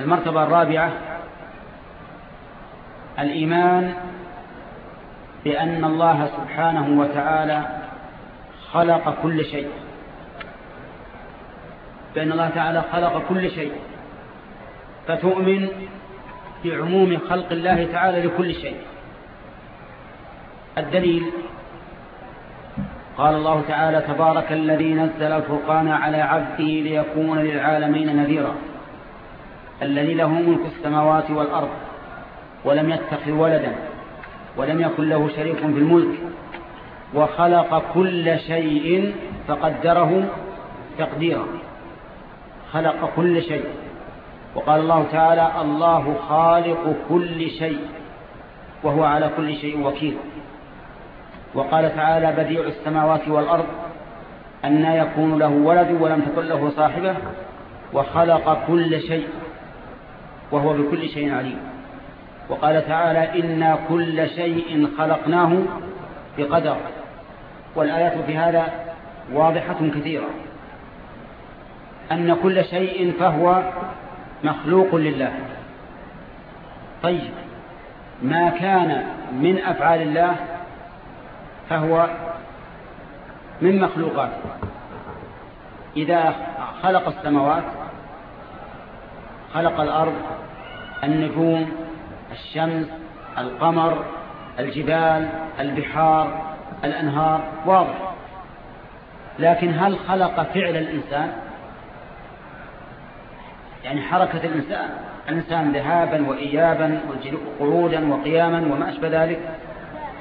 المرتبة الرابعة الإيمان بأن الله سبحانه وتعالى خلق كل شيء. بأن الله تعالى خلق كل شيء. فتؤمن بعموم خلق الله تعالى لكل شيء. الدليل قال الله تعالى تبارك الذي نزل الفرقان على عبده ليكون للعالمين نذيرا. الذي له ملك السماوات والأرض ولم يتخذ ولدا ولم يكن له شريك في الملك وخلق كل شيء فقدره تقديرا. خلق كل شيء. وقال الله تعالى الله خالق كل شيء وهو على كل شيء وكيل. وقال تعالى بديع السماوات والأرض أن يكون له ولد ولم تكن له صاحبة وخلق كل شيء وهو بكل شيء عليم. وقال تعالى إنا كل شيء خلقناه بقدر. والآيات في هذا واضحة كثيرة. أن كل شيء فهو مخلوق لله. طيب ما كان من أفعال الله فهو من مخلوقاته إذا خلق السماوات خلق الأرض النجوم الشمس القمر الجبال البحار الأنهار واضح. لكن هل خلق فعل الإنسان؟ يعني حركة الإنسان. الإنسان ذهابا وإيابا وقعودا وقياما وما أشبه ذلك.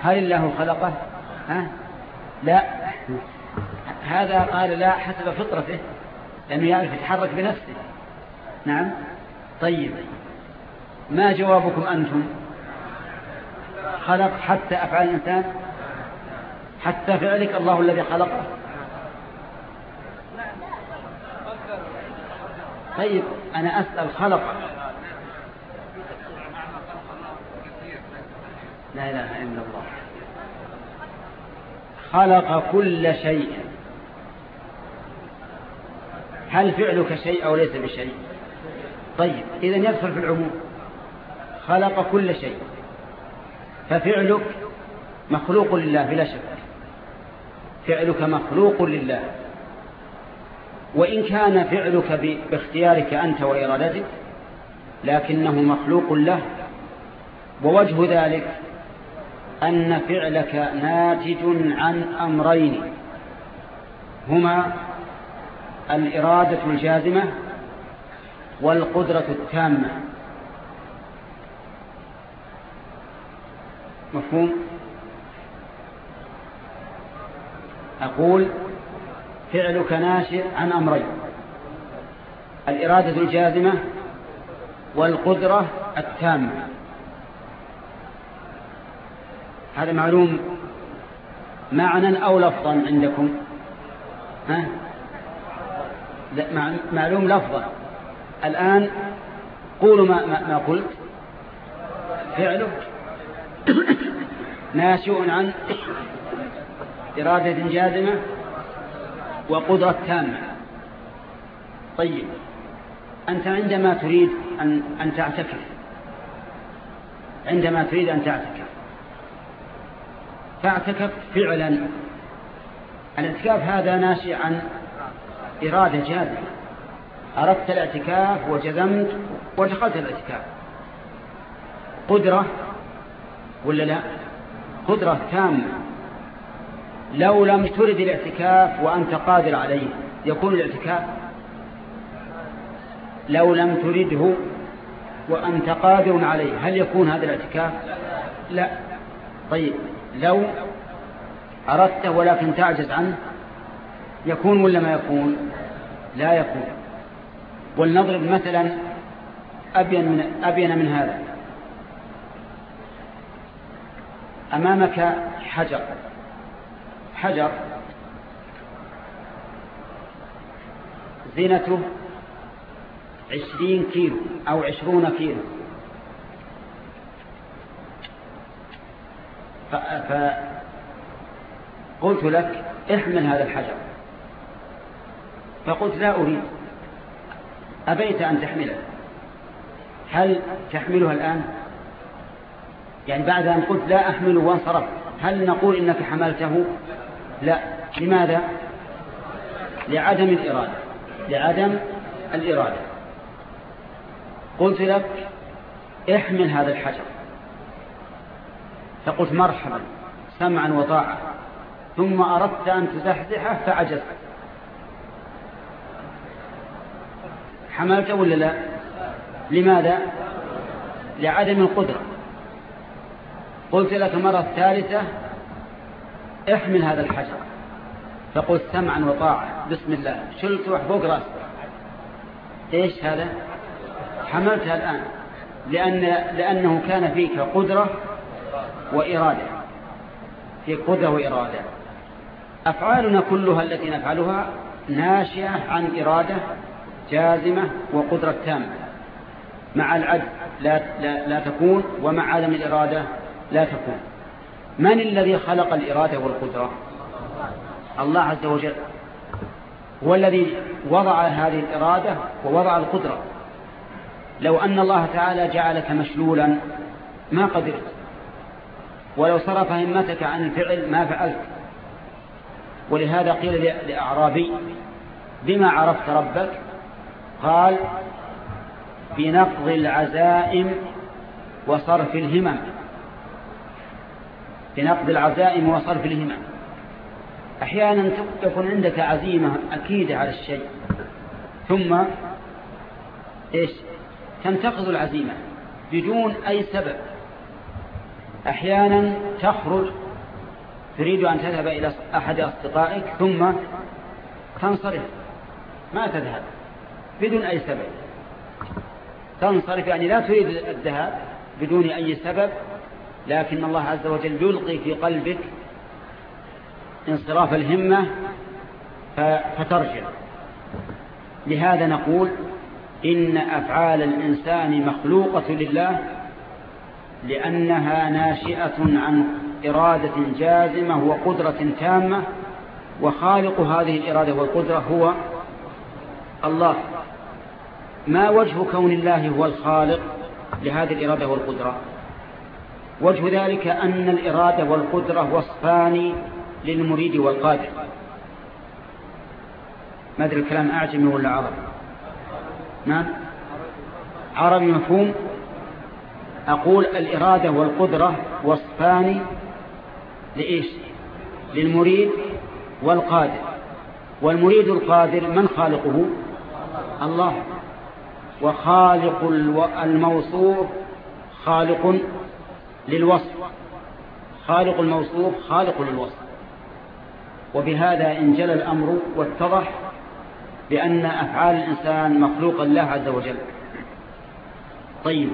هل الله خلقه؟ ها؟ لا. هذا قال لا حسب فطرته لأنه يعرف يتحرك بنفسه. نعم. طيب. ما جوابكم أنتم؟ خلق حتى أفعال الإنسان؟ حتى فعلك الله الذي خلقه. طيب أنا أسأل خلق. لا إله إلا الله. خلق كل شيء. هل فعلك شيء أو ليس بشيء؟ طيب إذا يدخل في العموم. خلق كل شيء. ففعلك مخلوق لله بلا شك. فعلك مخلوق لله. وإن كان فعلك باختيارك أنت وإرادتك لكنه مخلوق له. ووجه ذلك أن فعلك ناتج عن أمرين هما الإرادة الجازمة والقدرة التامة. مفهوم؟ أقول فعلك ناشئ عن أمرين. الإرادة الجازمة والقدرة التامة. هذا معلوم معنى أو لفظا عندكم؟ ها؟ معلوم لفظا. الآن قولوا ما, ما, ما قلت. فعله (coughs) ناشئ عن إرادة جازمة وقدرة تامة. طيب أنت عندما تريد أن, أن تعتكف عندما تريد أن تعتكف فاعتكف فعلا. الاعتكاف هذا ناشئ عن إرادة جازمة أردت الاعتكاف وجزمت ودخلت الاعتكاف. قدرة ولا لا؟ قدرة تامة. لو لم ترد الاعتكاف وأنت قادر عليه يكون الاعتكاف؟ لو لم ترده وأنت قادر عليه هل يكون هذا الاعتكاف؟ لا. طيب لو أردته ولكن تعجز عنه يكون ولا ما يكون؟ لا يكون. ولنضرب مثلا أبين من, أبين من هذا. أمامك حجر. حجر زينته عشرين كيلو أو عشرون كيلو. فقلت لك احمل هذا الحجر. فقلت لا أريد. أبيت أن تحمله. هل تحملها الآن؟ يعني بعد أن قلت لا أحمله وانصرفت هل نقول إنك حملته؟ لا لماذا؟ لعدم الإرادة لعدم الإرادة. قلت لك احمل هذا الحجر. فقلت مرحبا سمعا وطاعة. ثم أردت أن تزحزحه فعجزت. حملته ولا لا؟ لماذا؟ لعدم القدرة. قلت لك مرة ثالثة احمل هذا الحجر. فقلت سمعا وطاعة بسم الله. شلته فوق راسك إيش هذا؟ حملتها الآن. لأن لأنه كان فيك قدرة وإرادة. في قدرة وإرادة. أفعالنا كلها التي نفعلها ناشئة عن إرادة جازمة وقدرة تامة. مع العدل لا, لا, لا تكون ومع عدم الإرادة لا تكون. من الذي خلق الإرادة والقدرة؟ الله عز وجل. هو الذي وضع هذه الإرادة ووضع القدرة. لو أن الله تعالى جعلك مشلولا ما قدرت. ولو صرف همتك عن الفعل ما فعلت. ولهذا قيل لأعرابي بما عرفت ربك؟ قال بنقض العزائم وصرف الهمم. بنقض العزائم وصرف الهمم. أحيانا يكون عندك عزيمة أكيدة على الشيء. ثم إيش؟ تنتقض العزيمة بدون أي سبب. أحيانا تخرج تريد أن تذهب إلى أحد أصدقائك ثم تنصرف. ما تذهب؟ بدون أي سبب. تنصرف يعني لا تريد الذهاب بدون أي سبب. لكن الله عز وجل يلقي في قلبك انصراف الهمة فترجع. لهذا نقول إن أفعال الإنسان مخلوقة لله لأنها ناشئة عن إرادة جازمة وقدرة تامة وخالق هذه الإرادة والقدرة هو الله. ما وجه كون الله هو الخالق لهذه الإرادة والقدرة؟ وجه ذلك أن الإرادة والقدرة وصفان للمريد والقادر. ما أدري الكلام أعجمي ولا عربي؟ نعم عربي مفهوم؟ أقول الإرادة والقدرة وصفان لإيش؟ للمريد والقادر. والمريد القادر من خالقه؟ الله. وخالق الموصوف خالق للوصف. خالق الموصوف خالق للوصف. وبهذا انجل الأمر واتضح بأن أفعال الإنسان مخلوق الله عز وجل. طيب.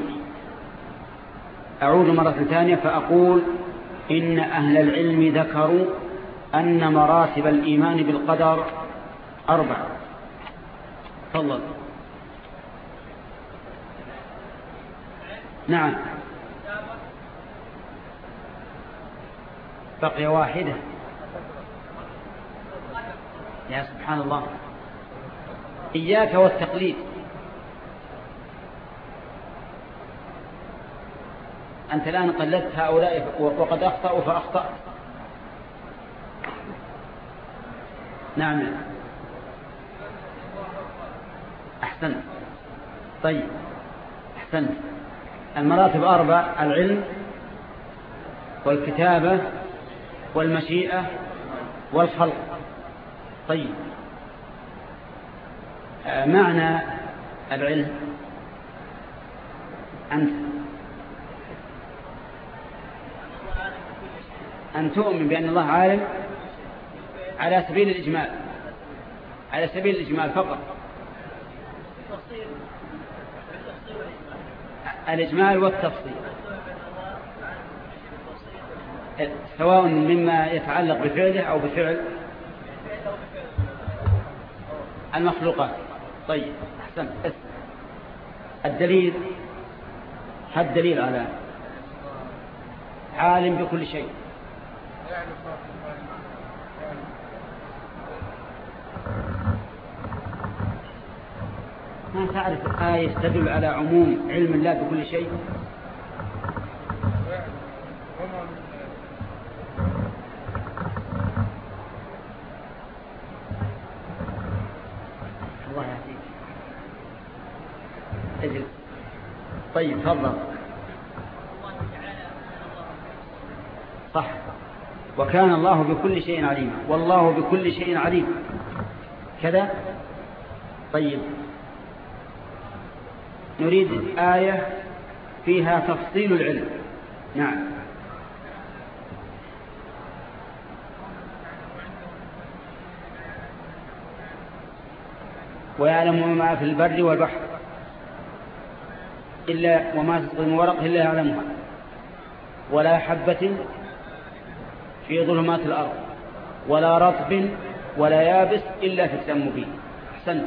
أعود مرة ثانية فأقول إن أهل العلم ذكروا أن مراتب الإيمان بالقدر أربعة تفضل. نعم. بقي واحدة. يا سبحان الله. إياك والتقليد. أنت الآن قلدت هؤلاء وقد أخطأوا فأخطأت. نعم. أحسنت طيب. أحسنت المراتب أربع العلم والكتابة والمشيئة والخلق. طيب. آه، معنى العلم. أنت. أن تؤمن بأن الله عالم على سبيل الإجمال. على سبيل الإجمال فقط. الإجمال والتفصيل. سواء مما يتعلق بفعله أو بفعل المخلوقات. طيب أحسن. الدليل هل الدليل على عالم بكل شيء. ما تعرف آية تدل على عموم علم الله بكل شيء؟ طيب تفضل. صح. وكان الله بكل شيء عليما والله بكل شيء عليم. كذا؟ طيب. نريد آية فيها تفصيل العلم. نعم. ويعلم ما في البر والبحر. إلا وما تسقط من ورق إلا يعلمها. ولا حبة في ظلمات الأرض ولا رطب ولا يابس إلا في كتاب مبين أحسن.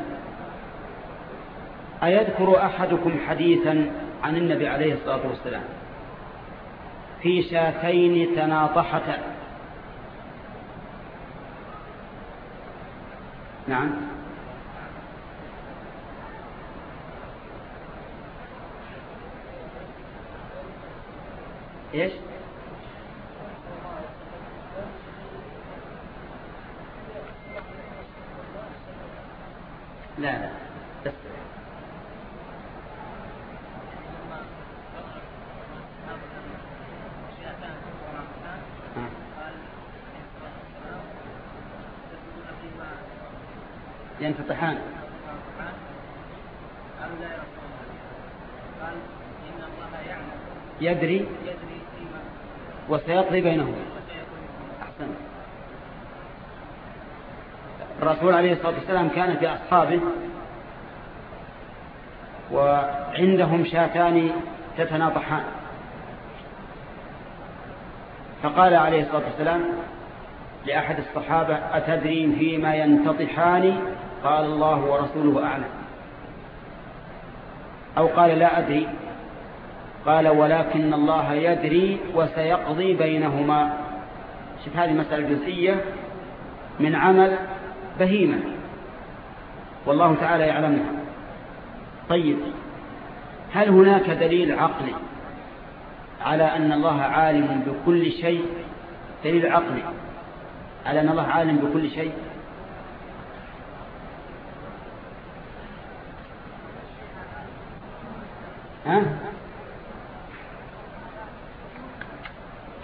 أيذكر أحدكم حديثا عن النبي عليه الصلاة والسلام؟ في شاتين تناطحتا. نعم. إيش؟ لا لا بس. ينتطحان يدري. وسيقضي بينهم. أحسن. الرسول عليه الصلاة والسلام كان في أصحابه وعندهم شاتان تتناطحان. فقال عليه الصلاة والسلام لأحد الصحابة أتدري فيما ينتطحان؟ قال الله ورسوله أعلم. أو قال لا أدري. قال ولكن الله يدري وسيقضي بينهما. شوف هذه مسألة جزئية من عمل بهيمة. والله تعالى يعلمها. طيب هل هناك دليل عقلي على أن الله عالم بكل شيء؟ دليل عقلي على أن الله عالم بكل شيء؟ ها؟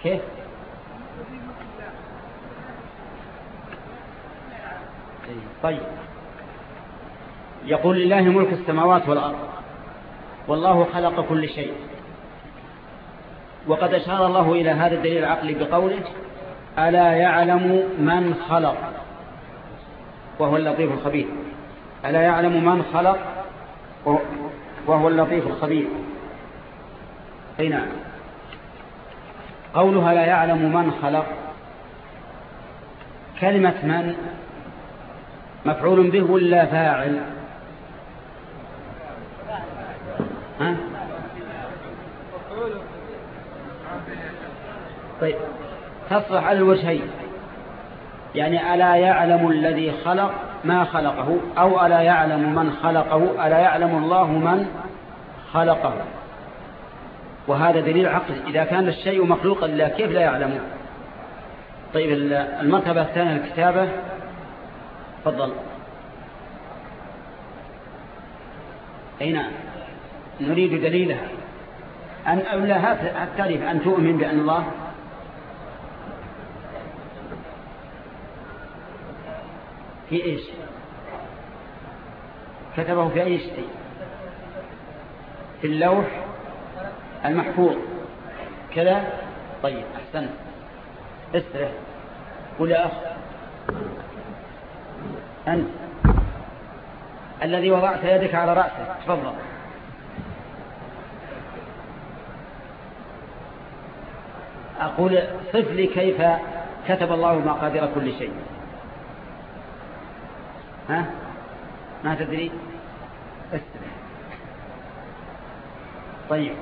كيف؟ طيب. يقول لله ملك السماوات والأرض. والله خلق كل شيء. وقد أشار الله إلى هذا الدليل العقلي بقوله ألا يعلم من خلق؟ وهو اللطيف الخبير. ألا يعلم من خلق؟ وهو اللطيف الخبير. أي نعم. قولها لا يعلم من خلق. كلمة من؟ مفعول به ولا فاعل؟ ها؟ طيب تصلح على الوجهين. يعني ألا يعلم الذي خلق ما خلقه أو ألا يعلم من خلقه ألا يعلم الله من خلقه. وهذا دليل عقلي إذا كان الشيء مخلوقا لله كيف لا يعلمه؟ طيب المرتبة الثانية الكتابة. تفضل. أي نعم. نريد دليلها. أن أولا التعريف أن تؤمن بأن الله. في إيش؟ كتبه في أي شيء؟ في اللوح. المحفوظ. كذا؟ طيب أحسن استرح قل يا أخ. أنت. الذي وضعت يدك على رأسك. تفضل. أقول صف لي كيف كتب الله مقادير كل شيء. ها؟ ما تدري؟ استرح طيب.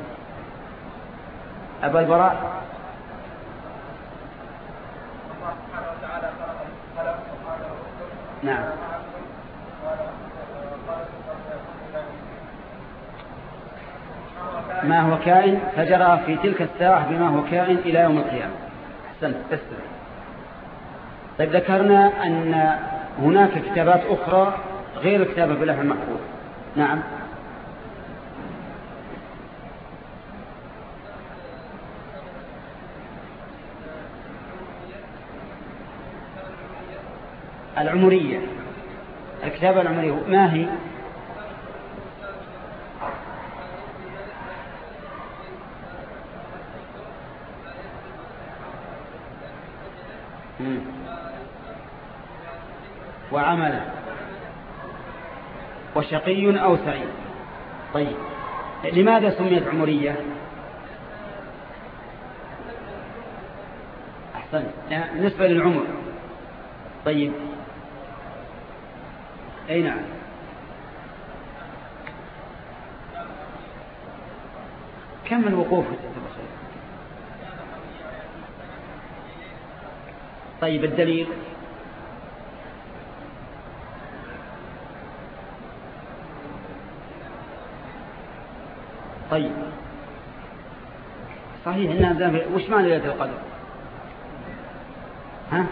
أبا البراء. نعم. ما هو كائن فجرى في تلك الساعة بما هو كائن إلى يوم القيامة. أحسنت تستمع طيب ذكرنا أن هناك كتابات أخرى غير الكتابة بالله المحفوظ. نعم. العمرية. الكتابة العمرية ما هي؟ وعمله. وشقي أو سعيد. طيب. لماذا سميت عمرية؟ أحسن بالنسبة للعمر. طيب. أي نعم. كم الوقوف طيب الدليل؟ طيب. صحيح إنها وش معنى ليلة القدر ها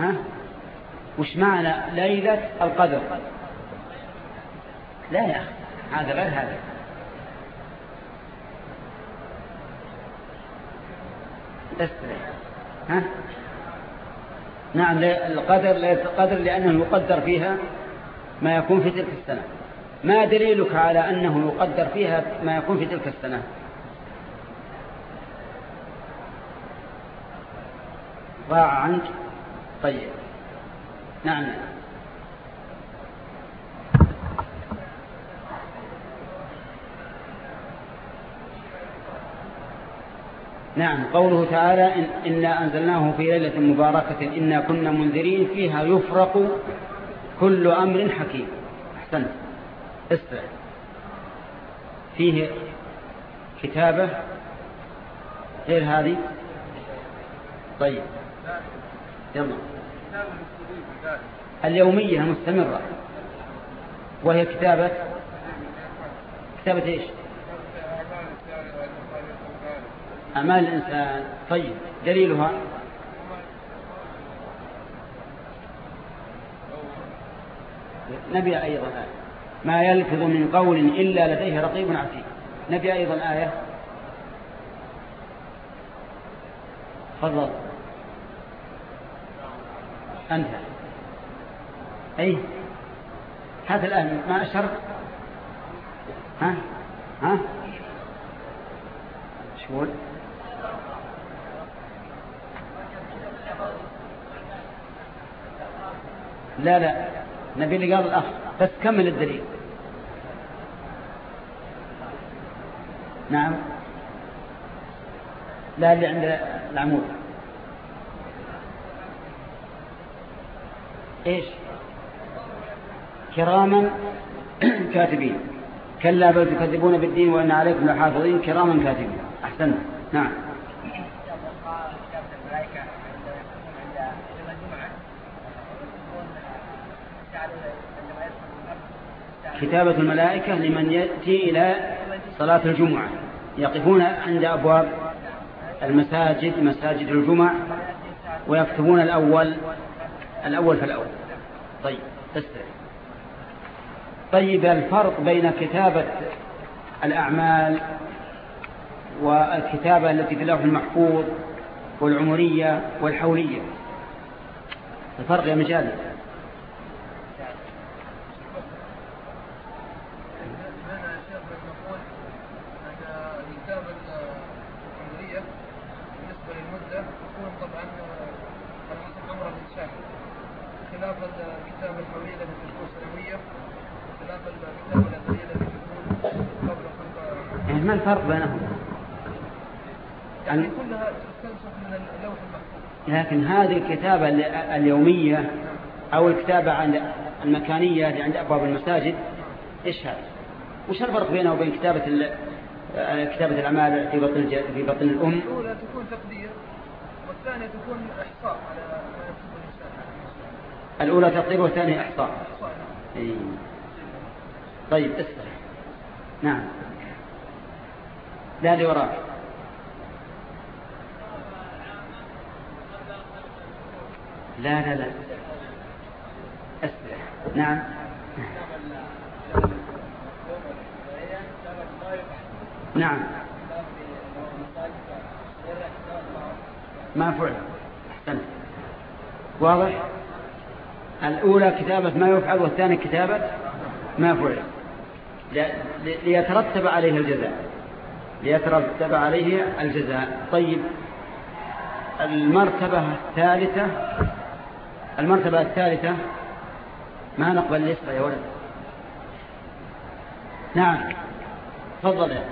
ها وش معنى ليلة القدر؟ لا يا أخي هذا غير هذا. استريح. ها؟ نعم القدر ليلة القدر لأنه يقدر فيها ما يكون في تلك السنة. ما دليلك على أنه يقدر فيها ما يكون في تلك السنة؟ ضاع عنك؟ طيب. نعم. نعم قوله تعالى إن إنا أنزلناه في ليلة مباركة إنا كنا منذرين فيها يفرق كل أمر حكيم. أحسنت. استرع فيه كتابة غير هذه؟ طيب. يلا. اليومية المستمرة وهي كتابة كتابة إيش؟ أعمال الإنسان. طيب دليلها؟ نبي أيضا آية. ما يلفظ من قول إلا لديه رقيب عتيد. نبي أيضا آية. تفضل. أنت. أي. هذا الآن ما أشرت ها؟ ها؟ شو لا لا. نبي اللي قال الأخ. بس كمل الدليل. نعم. لا اللي عند العمود. إيش؟ كراما (clears throat) كاتبين. كلا بل تكذبون بالدين وإن عليكم لحافظين. كراما كاتبين. أحسنت. نعم. كتابة الملائكة لمن يأتي إلى صلاة الجمعة. يقفون عند أبواب المساجد مساجد الجمع ويكتبون الأول الأول فالأول طيب تسترح طيب الفرق بين كتابة الأعمال والكتابة التي في اللوح المحفوظ والعمرية والحولية. الفرق يا مجال ما الفرق بينهم يعني كلها تستنسخ من اللوح المحفوظ لكن هذه الكتابة اليومية أو الكتابة عند المكانية عند أبواب المساجد إيش هذا؟ وش الفرق بينه وبين كتابة كتابة الأعمال في بطن في بطن الأم؟ الأولى تكون تقدير والثانية تكون إحصاء على الأولى تقدير والثانية إحصاء. إيه. طيب اسمع. نعم. لا اللي وراك. لا لا لا. اسمع نعم. نعم. ما فعل. أحسنت. واضح؟ الأولى كتابة ما يفعل والثانية كتابة ما فعل. ليترتب عليه الجزاء. ليترتب عليه الجزاء. طيب. المرتبة الثالثة المرتبة الثالثة ما نقبل الإسرة يا ولد؟ نعم. تفضل يا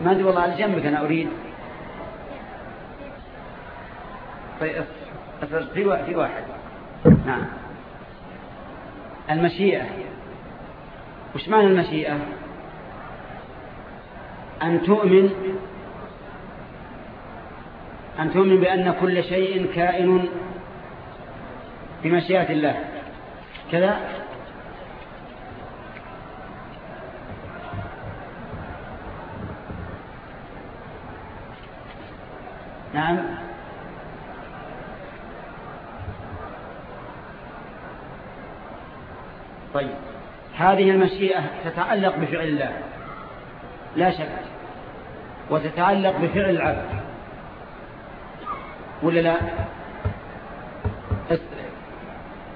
ما أدري والله على جنبك أنا أريد. طيب في في واحد. نعم. المشيئة. وش معنى المشيئة؟ أن تؤمن أن تؤمن بأن كل شيء كائن بمشيئة الله. كذا؟ نعم. طيب. هذه المشيئة تتعلق بفعل الله. لا شك. وتتعلق بفعل العبد. ولا لا؟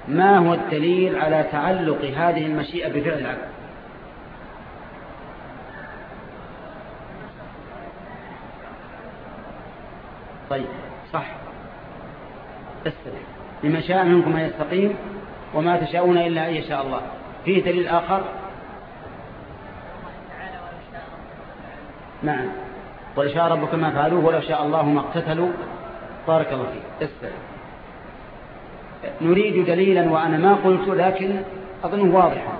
ما هو الدليل على تعلق هذه المشيئة بفعل العبد؟ طيب صح. استرح لمن شاء منكم أن يستقيم وما تشاءون إلا أن يشاء الله. فيه دليل آخر؟ نعم. ولشاء ربك ما فعلوه ولو شاء الله ما اقتتلوا بارك الله فيك. نريد دليلا وأنا ما قلت لكن أظنه واضحا.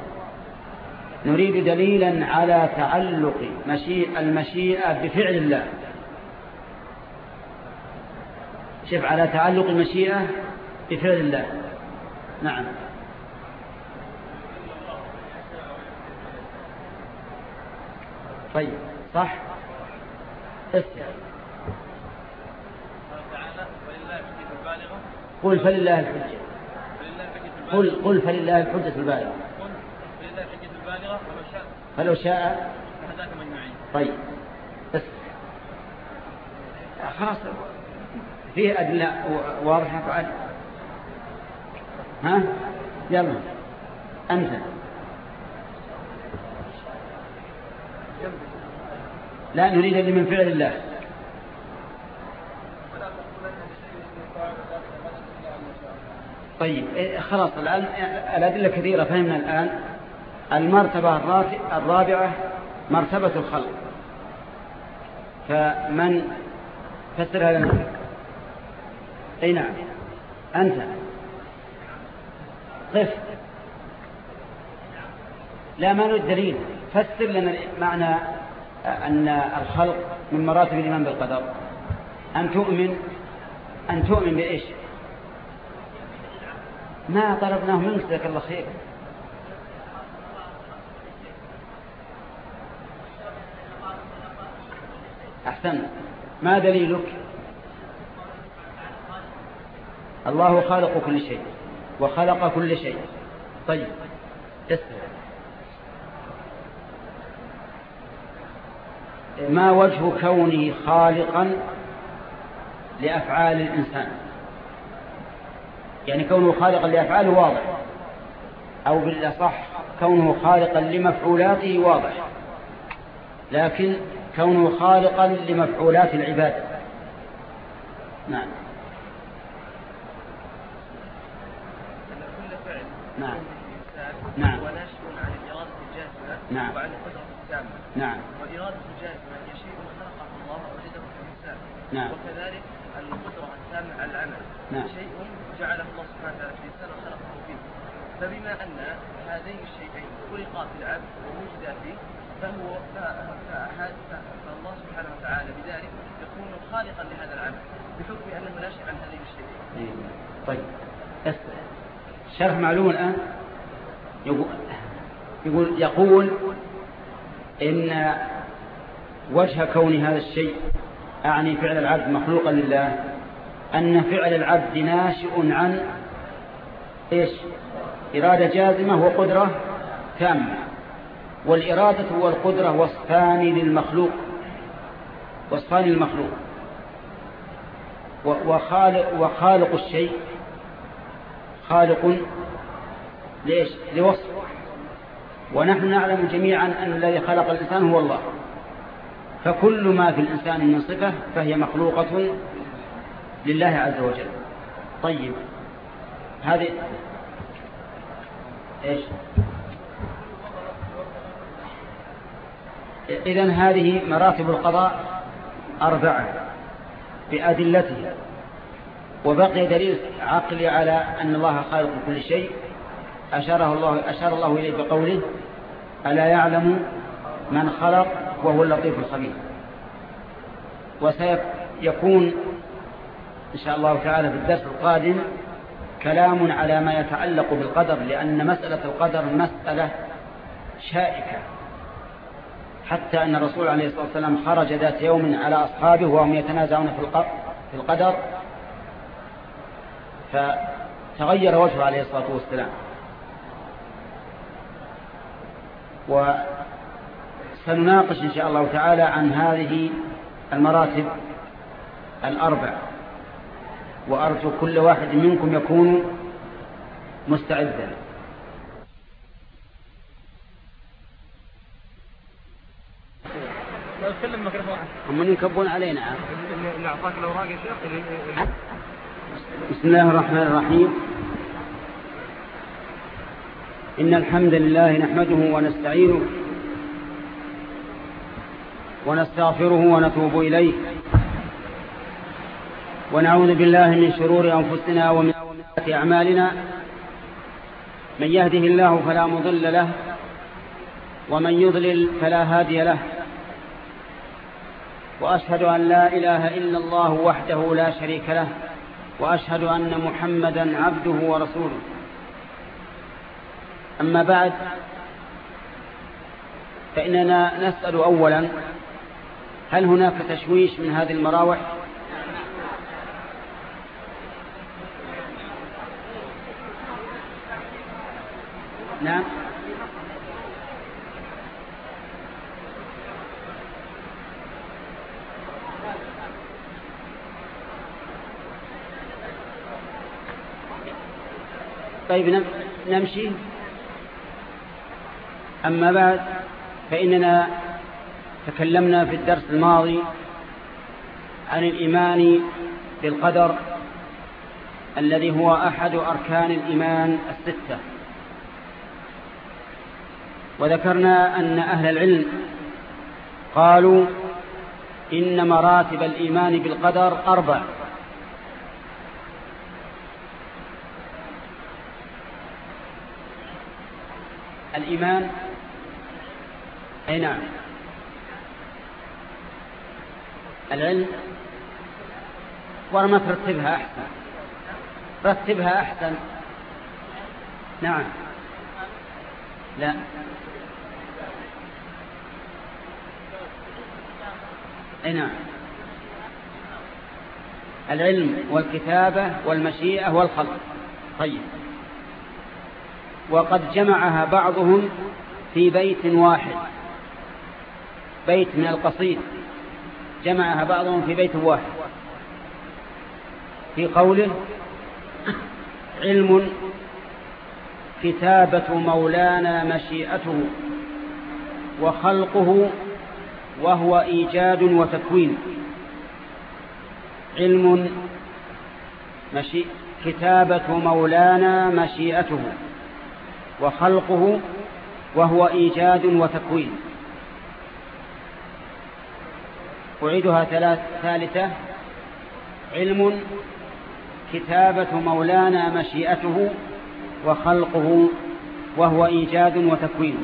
نريد دليلا على تعلق مشيئة المشيئة بفعل الله. شف على تعلق المشيئة بفعل الله. نعم. طيب صح؟ اسمع قل فلله الحجة. قل قل فلله الحجة البالغة. فلو شاء. طيب. بس. خلاص. فيه أدلة واضحة فعل ها؟ يلا. أنت. لا نريد من فعل الله. طيب إيه، خلاص الآن الأدلة كثيرة فهمنا الآن. المرتبة الرابعة مرتبة الخلق. فمن فسر هذا أي نعم. أنت. قف لا ما نريد دليل. فسر لنا معنى أن الخلق من مراتب الإيمان بالقدر. أن تؤمن أن تؤمن بإيش؟ ما طلبناه منك جزاك الله خير. أحسن. ما دليلك؟ الله خالق كل شيء وخلق كل شيء. طيب اسمع ما وجه كونه خالقا لأفعال الإنسان؟ يعني كونه خالقا لأفعاله واضح. أو بالأصح كونه خالقا لمفعولاته واضح. لكن كونه خالقا لمفعولات العباد. نعم. نعم. نعم. نعم. نعم. والإرادة الجازمة هي شيء خلقه الله ووجده في الإنسان نعم. وكذلك القدرة التامة على العمل نعم. شيء جعله الله سبحانه وتعالى في الإنسان وخلقه فيه. فبما أن هذين الشيئين خلقا في العبد ووجدا فيه فهو فالله سبحانه وتعالى بذلك يكون خالقا لهذا العمل بحكم أنه ناشئ عن هذين الشيئين. إيه. طيب. شرح معلوم الآن؟ يقول, يقول, يقول إن وجه كون هذا الشيء أعني فعل العبد مخلوقا لله أن فعل العبد ناشئ عن إيش؟ إرادة جازمة وقدرة تامة. والإرادة والقدرة وصفان للمخلوق. وصفان للمخلوق. وخالق, وخالق الشيء. خالق ليش لوصف. ونحن نعلم جميعا أن الذي خلق الإنسان هو الله. فكل ما في الإنسان من صفة فهي مخلوقة لله عز وجل. طيب. هذه إيش؟ إذن هذه مراتب القضاء أربعة بأدلتها وبقي دليل عقلي على أن الله خالق كل شيء. أشاره الله أشار الله إليه بقوله ألا يعلم من خلق وهو اللطيف الخبير. وسيكون إن شاء الله تعالى في الدرس القادم كلام على ما يتعلق بالقدر لأن مسألة القدر مسألة شائكة. حتى أن الرسول عليه الصلاة والسلام خرج ذات يوم على أصحابه وهم يتنازعون في القدر فتغير وجهه عليه الصلاة والسلام. وسنناقش إن شاء الله تعالى عن هذه المراتب الأربع. وأرجو كل واحد منكم يكون مستعدا. هم يكبون علينا. الاوراق يا شيخ بسم الله الرحمن الرحيم. إن الحمد لله نحمده ونستعينه ونستغفره ونتوب إليه. ونعوذ بالله من شرور أنفسنا ومن أعمالنا. من يهده الله فلا مضل له ومن يضلل فلا هادي له. وأشهد أن لا إله إلا الله وحده لا شريك له وأشهد أن محمدا عبده ورسوله. أما بعد فإننا نسأل أولا هل هناك تشويش من هذه المراوح؟ نعم. طيب نمشي. أما بعد فإننا تكلمنا في الدرس الماضي عن الإيمان بالقدر الذي هو أحد أركان الإيمان الستة. وذكرنا أن أهل العلم قالوا إن مراتب الإيمان بالقدر أربع. الإيمان أي نعم. العلم ورمى ترتبها أحسن. رتبها أحسن. نعم. لا. أي نعم. العلم والكتابة والمشيئة والخلق. طيب. وقد جمعها بعضهم في بيت واحد. بيت من القصيد. جمعها بعضهم في بيت واحد. في قوله علم كتابة مولانا مشيئته وخلقه وهو إيجاد وتكوين. علم مشي كتابة مولانا مشيئته. وخلقه وهو إيجاد وتكوين. أعيدها ثالثة. علم كتابة مولانا مشيئته. وخلقه وهو إيجاد وتكوين.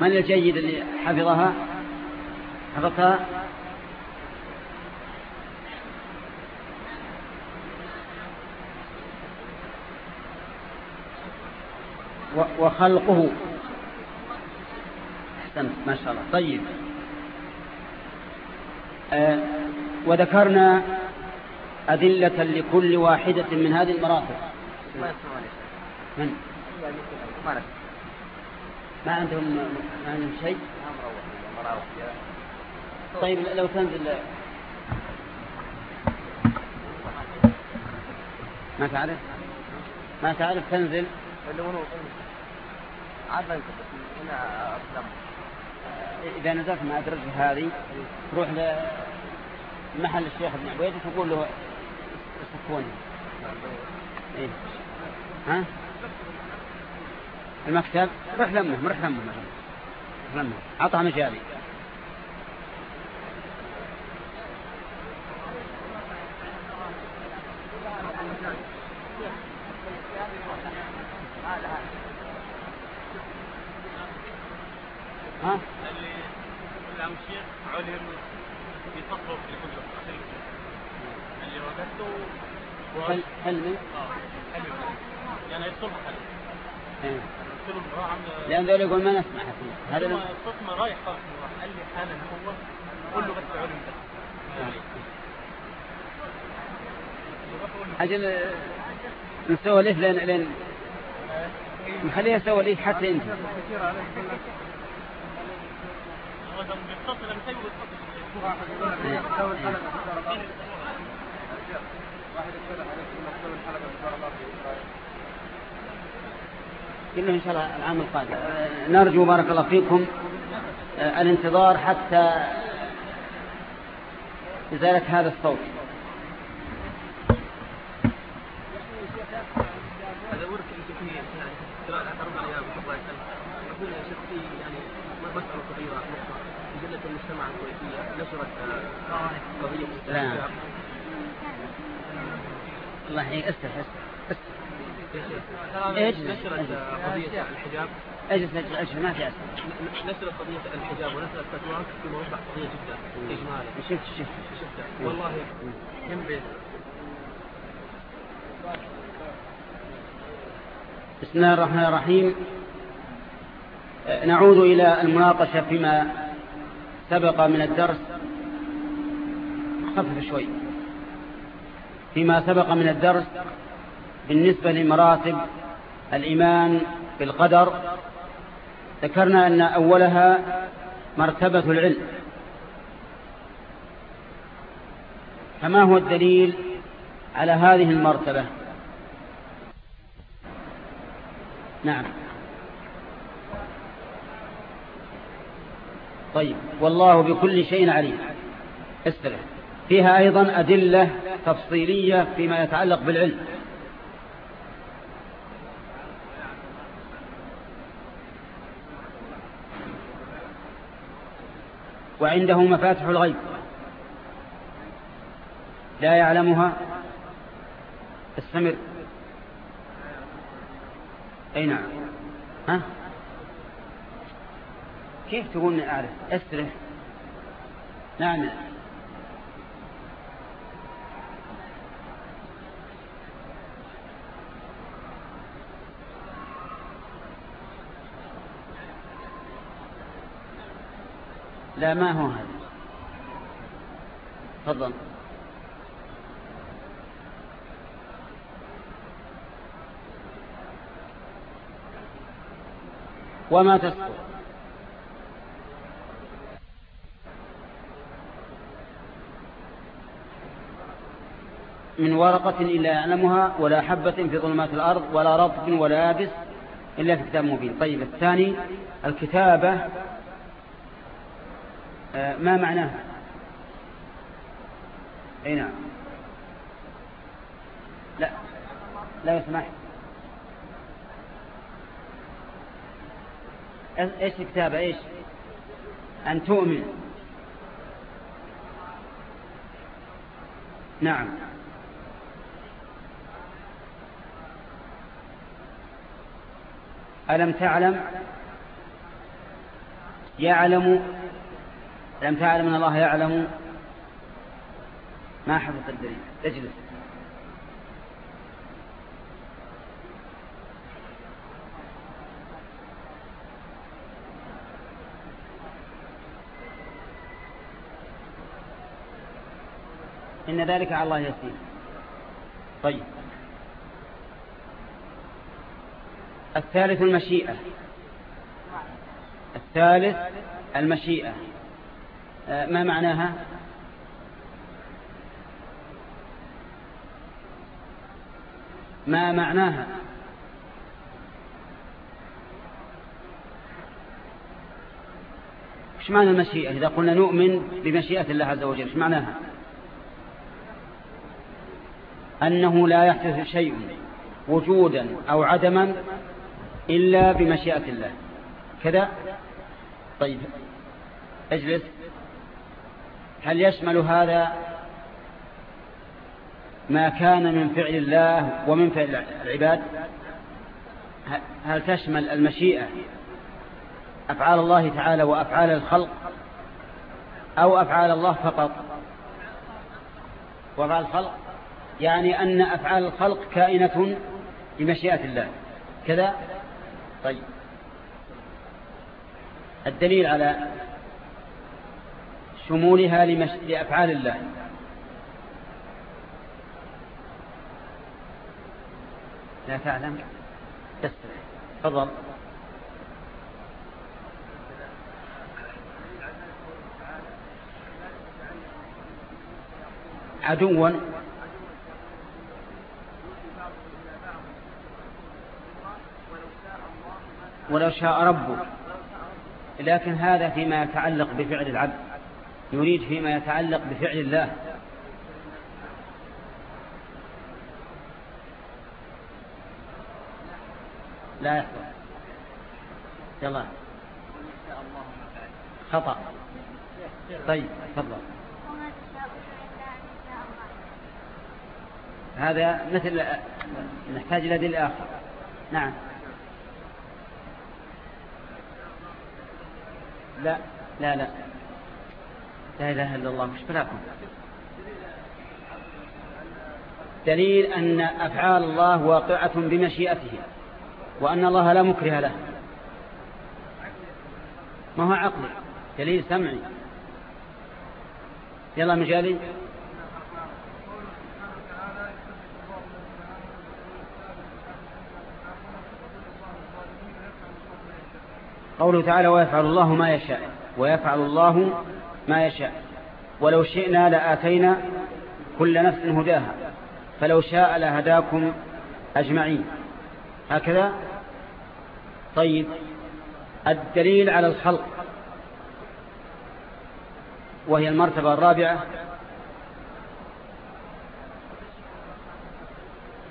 من الجيد اللي حفظها؟ حفظتها وخلقه. أحسنت ما شاء الله. طيب. آه وذكرنا أدلة لكل واحدة من هذه المراتب. من؟ ما عندهم ما عندهم شيء؟ طيب لو تنزل. ما تعرف؟ ما تعرف تنزل؟ إذا نزلت مع الدرجة هذه تروح لمحل الشيخ ابن عبيد وتقول له سكوني إيه؟ ها؟ المكتب روح لمه روح لمه روح لمه. عطها مجالي. ها؟ اللي الشيخ علم في كل اللي وجدته حل حلمي آه حلم يعني يصلح حلم. قلت له راح عم لأن ذول يقول ما نسمع فيه هذا هذا لم- الصوت ما رايح خالص قال لي حالا هو قول له بس علم ده أجل آه، نسولف لين لين نخليها سوليف حتى أنت كله إن شاء الله العام القادم. نرجو بارك الله فيكم. آه، الانتظار حتى إزالة هذا الصوت هذا ورك انت في يعني قراءة أربع أيام الله يسلمك يقول يا شيخ في يعني مسألة صغيرة نقطة مجلة المجتمع الكويتية نشرت آه، قضية لا. الحجاب. استرح استرح؟ نشرت آه، قضية الحجاب. اجلس اجلس ما في أسرح ن- نشرت قضية الحجاب ونشرت فتوى في موضوع قضية جدا إجمالي. شفت شفت شفتها والله ينبه بسم الله الرحمن الرحيم. نعود إلى المناقشة فيما سبق من الدرس. خفف شوي. فيما سبق من الدرس بالنسبة لمراتب الإيمان بالقدر ذكرنا أن أولها مرتبة العلم. فما هو الدليل على هذه المرتبة؟ نعم. طيب والله بكل شيء عليم. استرح. فيها أيضا أدلة تفصيلية فيما يتعلق بالعلم. وعنده مفاتح الغيب. لا يعلمها. استمر. أي نعم. ها؟ كيف تقول أعرف؟ استرح نعم. لا ما هو هذا. تفضل. وما تسقط من ورقة إلا يعلمها ولا حبة في ظلمات الأرض ولا رطب ولا يابس إلا في كتاب مبين. طيب الثاني الكتابة ما معناها؟ أي نعم. لا لا يسمح إيش الكتابة إيش؟ أن تؤمن. نعم. ألم تعلم؟ يعلم ألم تعلم أن الله يعلم ما حفظ الدليل. اجلس. إن ذلك على الله يسير. طيب. الثالث المشيئة. الثالث المشيئة. ما معناها؟ ما معناها؟ إيش معنى المشيئة؟ إذا قلنا نؤمن بمشيئة الله عز وجل إيش معناها؟ أنه لا يحدث شيء وجودا أو عدما إلا بمشيئة الله. كذا؟ طيب اجلس. هل يشمل هذا ما كان من فعل الله ومن فعل العباد؟ هل تشمل المشيئة أفعال الله تعالى وأفعال الخلق أو أفعال الله فقط؟ وأفعال الخلق يعني أن أفعال الخلق كائنة بمشيئة الله. كذا؟ طيب. الدليل على شمولها لمش... لأفعال الله. لا تعلم. تستطيع تفضل. عدوا ولو شاء ربك. لكن هذا فيما يتعلق بفعل العبد. يريد فيما يتعلق بفعل الله. لا يحضر يلا. خطأ. طيب تفضل. هذا مثل نحتاج إلى دليل آخر. نعم. لا لا لا. لا إله إلا الله مش بلاكم. دليل أن أفعال الله واقعة بمشيئته وأن الله لا مكره له. ما هو عقلي؟ دليل سمعي. يلا مجالي. قوله تعالى ويفعل الله ما يشاء ويفعل الله ما يشاء. ولو شئنا لآتينا كل نفس هداها. فلو شاء لهداكم أجمعين. هكذا؟ طيب. الدليل على الخلق. وهي المرتبة الرابعة.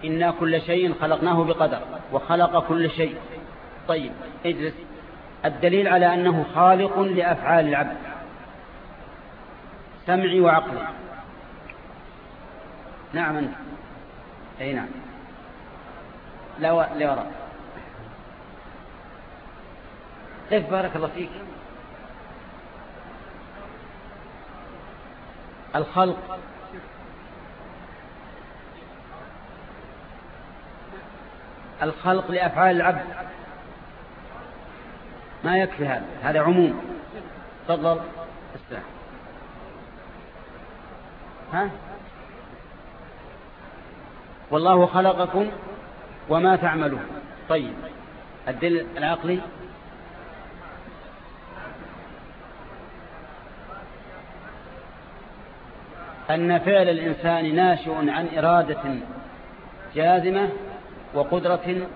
إنا كل شيء خلقناه بقدر وخلق كل شيء. طيب اجلس. الدليل على أنه خالق لأفعال العبد. سمعي وعقلي نعم أنت. أي نعم. لا و... لا وراء. كيف بارك الله فيك؟ الخلق. الخلق لأفعال العبد. ما يكفي هذا. هذا عموم. تفضل. استرح. ها؟ والله خلقكم وما تعملون. طيب الدل العقلي؟ أن فعل الإنسان ناشئ عن إرادة جازمة وقدرة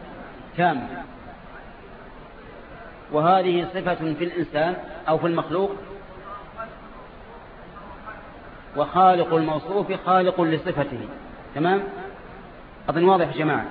تامة. وهذه صفة في الإنسان أو في المخلوق وخالق الموصوف خالق لصفته. تمام؟ أظن واضح يا جماعة.